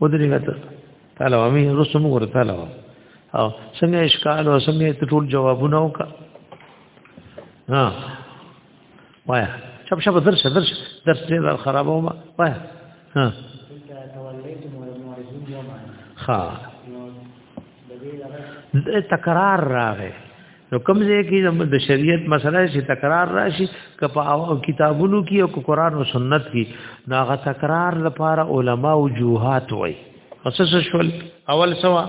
ودرېږه ته تعالی امي رسوم ورته تعالی او څنګه اشکال او څنګه ته ټول جوابونه وکا ها وایا شپ شپ درس درس درس دې خرابو ما وایا ها ها تکرار راغې نو کوم ځای کې د شریعت مسله شي تکرار راشي که په کتابونو کې او قرآن او سنت کې دا غ تکرار لپاره علما او جوهات وای اساس شول اول سوا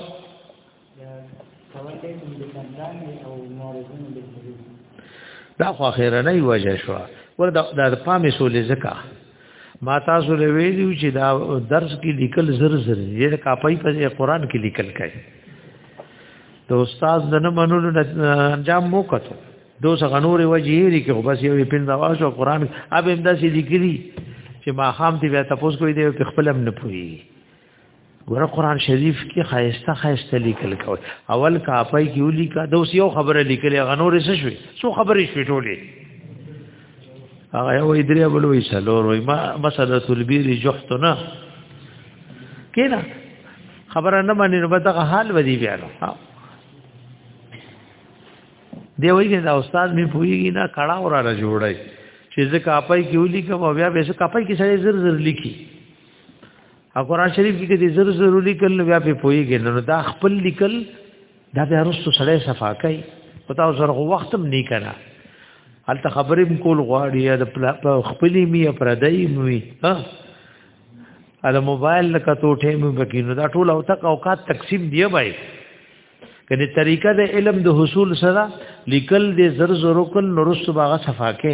دا خو اخیرا نه وجه شو ور دا د پامې سولې زکه ما تاسو له ویلو چې دا درس کې لیکل زر زر یې کاپای په قرآن کې لیکل کوي د استاد د نه منلو انجام مو کتو دو څنګه نور وجه یې لیکي خو بس یو پین دا واش او قرآن اب امدا سي لیکلي چې ما خام دی بیا تاسو کوی دی په خپل هم نه پوي ګور قرآن شریف کې خایسته خایسته لیکل کوي اول کا پای کې ولي کا د اوس یو خبره لیکل غنور څه شوي څو خبرې شوي ټولې هغه یو درې بلوي سلور وي ما مسله تلبیر جحت نه کینا خبره نه باندې نو دغه حال ودی بیا نو دی وایي دا استاد می پویږي نه کړه اور را جوړای چې ځکه اپای کې ولي کوم بیا به څه کپای کې سړی زر زر لیکي او قران شریف کې دې زر ضروري کله بیا په پويږي نو دا خپل لیکل دا بیا رسو سره صفا کوي او تا زرغ وختم نه کنا هل ته خبرې کول غواړي د خپلې می پردای می ها ال موبایل لکه توټه مې بکینو دا ټول او تک اوقات تقسیم دی بای کله طریقه د علم د حصول سره لیکل د زر زرو کل نورست باغه صفاکه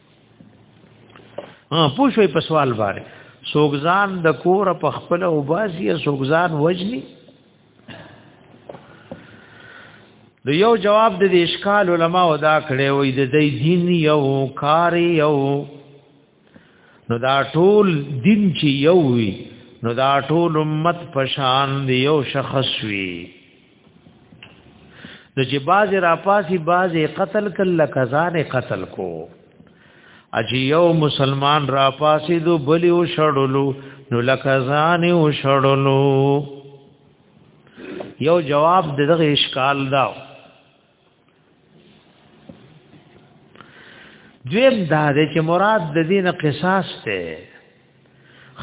ها پوښوي په سوال باندې سوګزان د کور په خپل او باسي سوګزان وجني د یو جواب د اشکال علما ودا کړي وي د دې دین یو کار یو نو دا ټول دین چې یو وي نو دا ټول امت پشان دی یو شخص وي نو چې باز را پاسي باز قتل کله کزان قتل کو اجي یو مسلمان را پاسي دو بلی او شړلو نو لکه ځان او شړلو یو جواب دغه اشکال داو دویم دا دی چې مراد د دین قصاص ته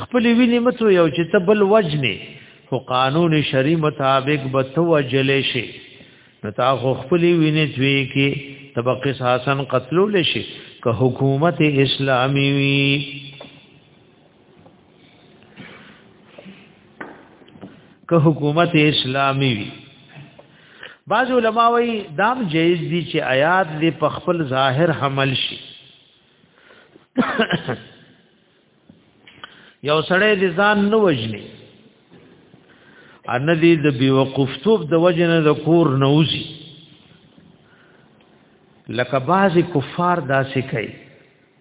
خپل ویني متو یو چې ته بل وجني خو قانون شری مطابق به تو وجل شي نو تا خو خپل ویني توی کې تب قصاصن قتل لشي که حکومت اسلامي وي که حکومت اسلامی وي بعض علما وایي دام جایز دي چې آیات دې په خپل ظاهر حمل شي یو سړی د ځان نه وجني ان دې د بیوقفتوب د وجنه د کور نوزي لکه بعضی کفار داسې کوي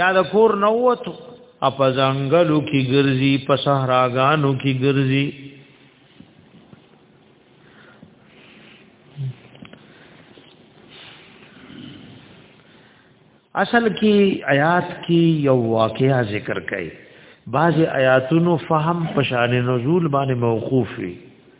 یا د کور نه وته اپ ځنګلو کې ګرځي په صحراګانو کې ګرځي اصل کې آیات کې یو واقعا ذکر کړي بعض آیاتونو فهم پشان نزول باندې موقوف وي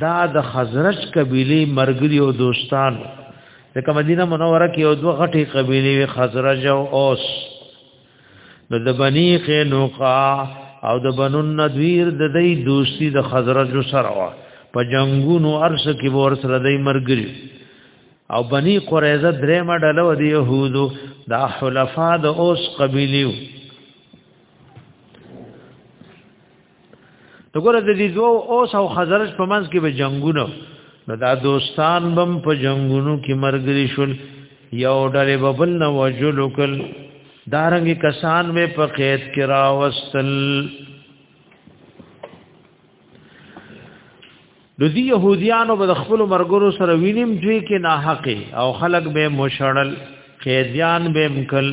دا د خزرج قبيله مرګري او دوستان د مدینه منوره کې یو دوه غټي قبيله وي خزرج او اوس نو د بني خنوقا او د بنو النذیر د دې دوستی د خزرج سره وا په جنگونو ارش کې ور سره د مرګري او بني قریظه درې مډل و دي يهودو دا حلفا د اوس قبيله نو ګوره د دې دوه اوس او خزرج په منځ کې به جنگونه نو دا دوستان بم په جنگونو کې مرګري شول یو ډلې ببل نه وجل کل دارنګ کسان مې په قید کې راوستل د دې يهوديانو به خپل مرګرو سره وینم دوی کې ناحقه او خلق به مشړل قیدیان به مکل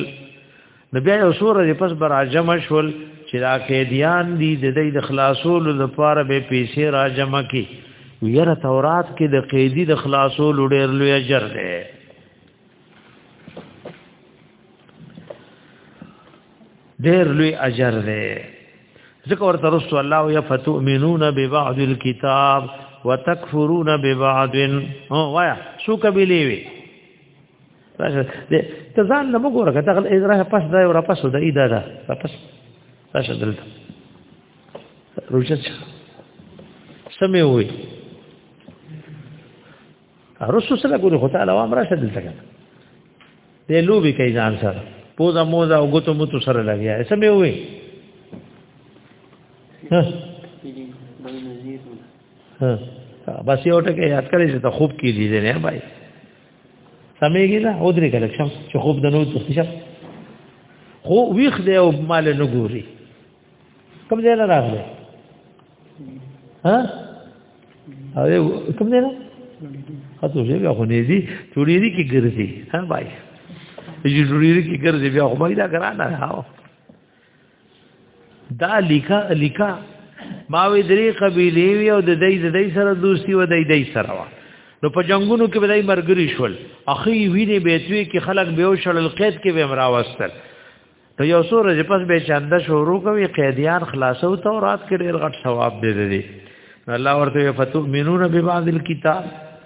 نو بیا یو سور دی پس بر عجم شول چې دا قیدیان دی د دې د خلاصولو لپاره به پیسې را جمع کی ویره تورات کې د قیدی د خلاصولو ډېر لوی اجر دی ډېر لوی اجر دی ذکر ورته رسول الله یا فتؤمنون ببعض الكتاب وتکفرون ببعض هو وایا شو کبیلی وی راشه دې ته ځان نه وګوره که دغه ازره پس دا او را پس دا ای دا دا را پس راشه دلته روجه سمې وي رسول سره ګوري خو تعالی امر راشه دلته کنه دې لوبي کوي ځان سره پوزا موزا او ګوتو متو سره لګیا سمې وي ها ها بس یو ټکی یاد کړئ چې ته خوب کې دي نه بای سمېږي دا او درې کله شم چې خوب د نو تختی شم خو ویخ دی او مال نه ګوري کوم ځای نه راغلی ها او کوم ځای نه خاطر شي بیا خو نه دي ټوډيري کې ګرځي ها بای چې ټوډيري کې ګرځي بیا خو بای دا ګرانه هاو دا لیکا لیکا ما وی درې قبیلې وی او د دې د دې سره دوستی و د دې سره وا نو په جنگونو کې بدای مرګري شول اخی ویني بیتوي کې خلک به وشل القید کې به مراوستل نو یو سور چې پس به چاند شروع کوي قیدیان خلاصو ته رات کې ډېر غټ ثواب دی دی الله ورته فتو منون به بعض الكتاب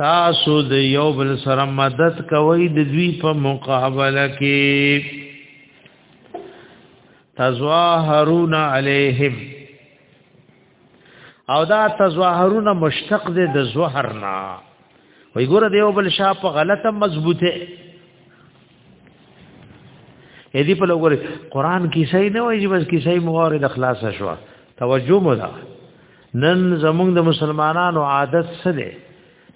تاسو د یو بل سره مدد کوي د دوی په مقابله کې تزواهرون علیهم او دا تزواهرون مشتق دی د زوهر نه وای ګوره دیو بل شا په غلطه مضبوطه اې دی په لګوري قران کې صحیح نه وایي بس کې صحیح مغارد اخلاص شوه توجه مو ده نن زمونږ د مسلمانانو عادت څه دی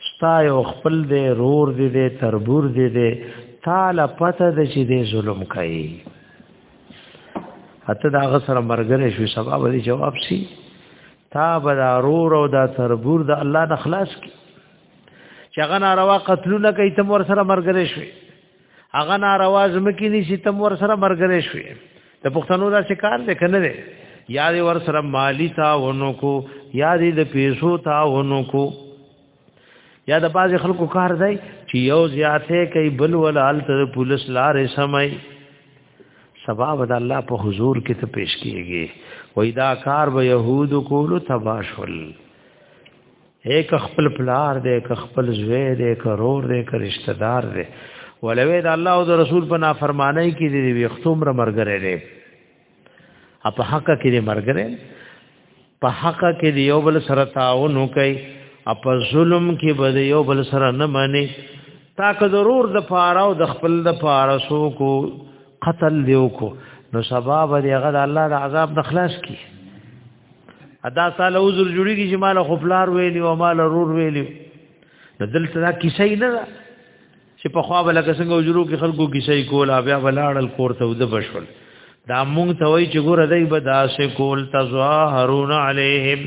ستا یو خپل دی رور دی دی تربور دی دی تاله پته د چې دی ظلم کوي اته دا غ سره مرګره شو سبا به جواب شي تا به دا رور او دا تربور د الله د خلاص کی چې هغه ناروا قتلونه کوي تم ور سره مرګره شوي هغه ناروا زمکی نشي تم ور سره مرګره شوي د پښتنو دا شکار دی کنه دی یا دی ور سره مالی تاونو کو یا دی د پیسو تاونو کو یا د باز خلکو کار دی چې یو زیاته کوي بل ول حالت د پولیس لارې سمای سبا ود الله په حضور کې ته پیش کیږي وای دا کار به يهود کولو تباشل هیک خپل پلار دې ک خپل زوی دې ک رور دې ک رشتہ دار دې ولوي د الله او د رسول په نافرمانی کې دې وي ختم را مرګره دې اپ حق کې دې مرګره په حق کې دې یو بل سره تعاون وکي اپ ظلم کې بده یو بل سره نه مانی تا که ضرور د پاره او د خپل د پاره سو کو قتل دیو کو نو سبب دې غد الله د عذاب د خلاص کی ادا سال عذر جوړیږي چې مال خپلار ویلی او مال رور ویلی نو دلته دا کیسه نه ده چې په خوا بل څنګه وجرو کې خلکو کیسه کولا بیا ولاړل کور ته ود بشول دا مونږ ته وای چې ګور دای به داسې کول تزاهرون علیهم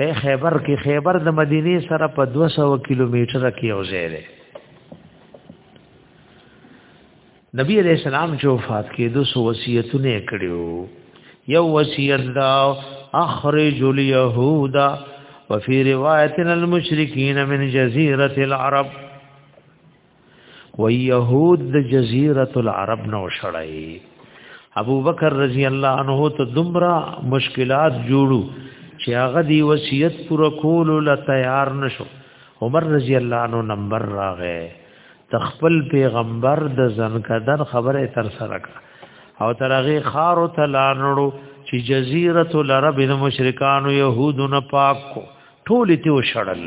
اے خیبر کې خیبر د مدینه سره په 200 کیلومتر کې یو ځای دی نبی علیہ السلام چې وفات کې د سو وصیتونه کړیو یو وصیت دا اخرج اليهود وفي روایت المشرکین من جزیره العرب و يهود د جزيره العرب نو شړای ابو بکر رضی الله عنه ته دمرا مشکلات جوړو چې هغه دی وصیت پر کول ل تیار نشو عمر رضی الله عنه نمبر راغې تخپل پیغمبر د زنکدن خبره تر سره کړه او ترغه خارو ته لانړو چې جزیره العرب د مشرکانو يهودو نه پاک کو ټول ته وشړل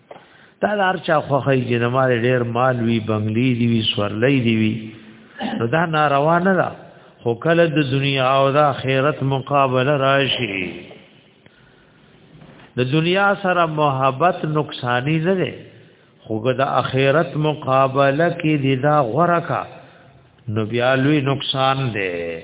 دا لار چا خوخی چې د مال ډیر مال وی بنگلی دی وی سورلی دی وی نو دا ناروا نه ده خو کله د دنیا او د آخرت مقابله راشي د دنیا سره محبت نقصانی نه ده خو د آخرت مقابله کې د دا غره کا نو بیا لوی نقصان ده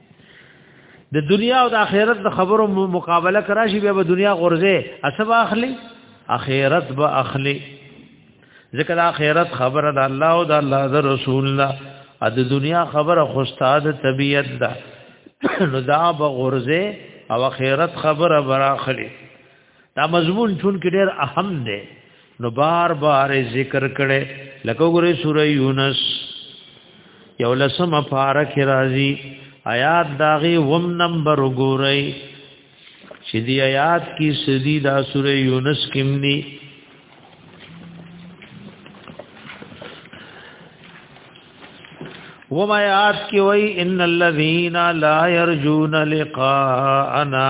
د دنیا او د آخرت د خبرو مقابله کرا شي به دنیا غرزه اسب اخلي آخرت به اخلي ذکر آخرت خبره د الله او د الله د رسول الله ا د دنیا خبره خو استاد طبیعت ده نو دا به غرزه او آخرت خبره برا اخلي دا مضمون چون کې ډېر اهم دی نو بار بار ذکر کړي لکه ګورې سورې یونس یو لسم پارک راځي آیات داغي وم نمبر ګورې چې دی آیات کې سدي دا سورې یونس کې مني وما یاد کی وای ان الذین لا یرجون لقاءنا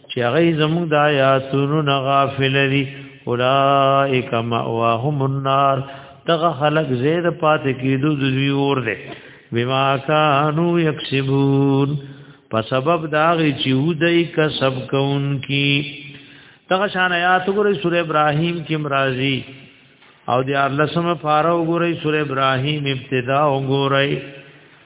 چې هغه زموږ د آیاتونو نه غافل دي اولائک مأواهم النار دغه خلق زید پات کیدو د دوی اور دي بما كانوا يكسبون په سبب دا غي چې ودی کسب کون کی دغه شان آیات ګورې سورې ابراهیم کې مرাজি او د ارلسم فارو ګورې سورې ابراهیم ابتدا وګورې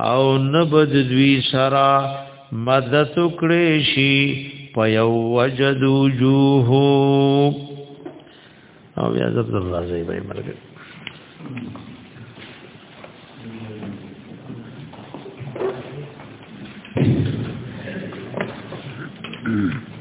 او نبد دوی سرا مدد کړي شي په یو وجد وجوه او بیا زب دروازې به مرګ Mm-hmm.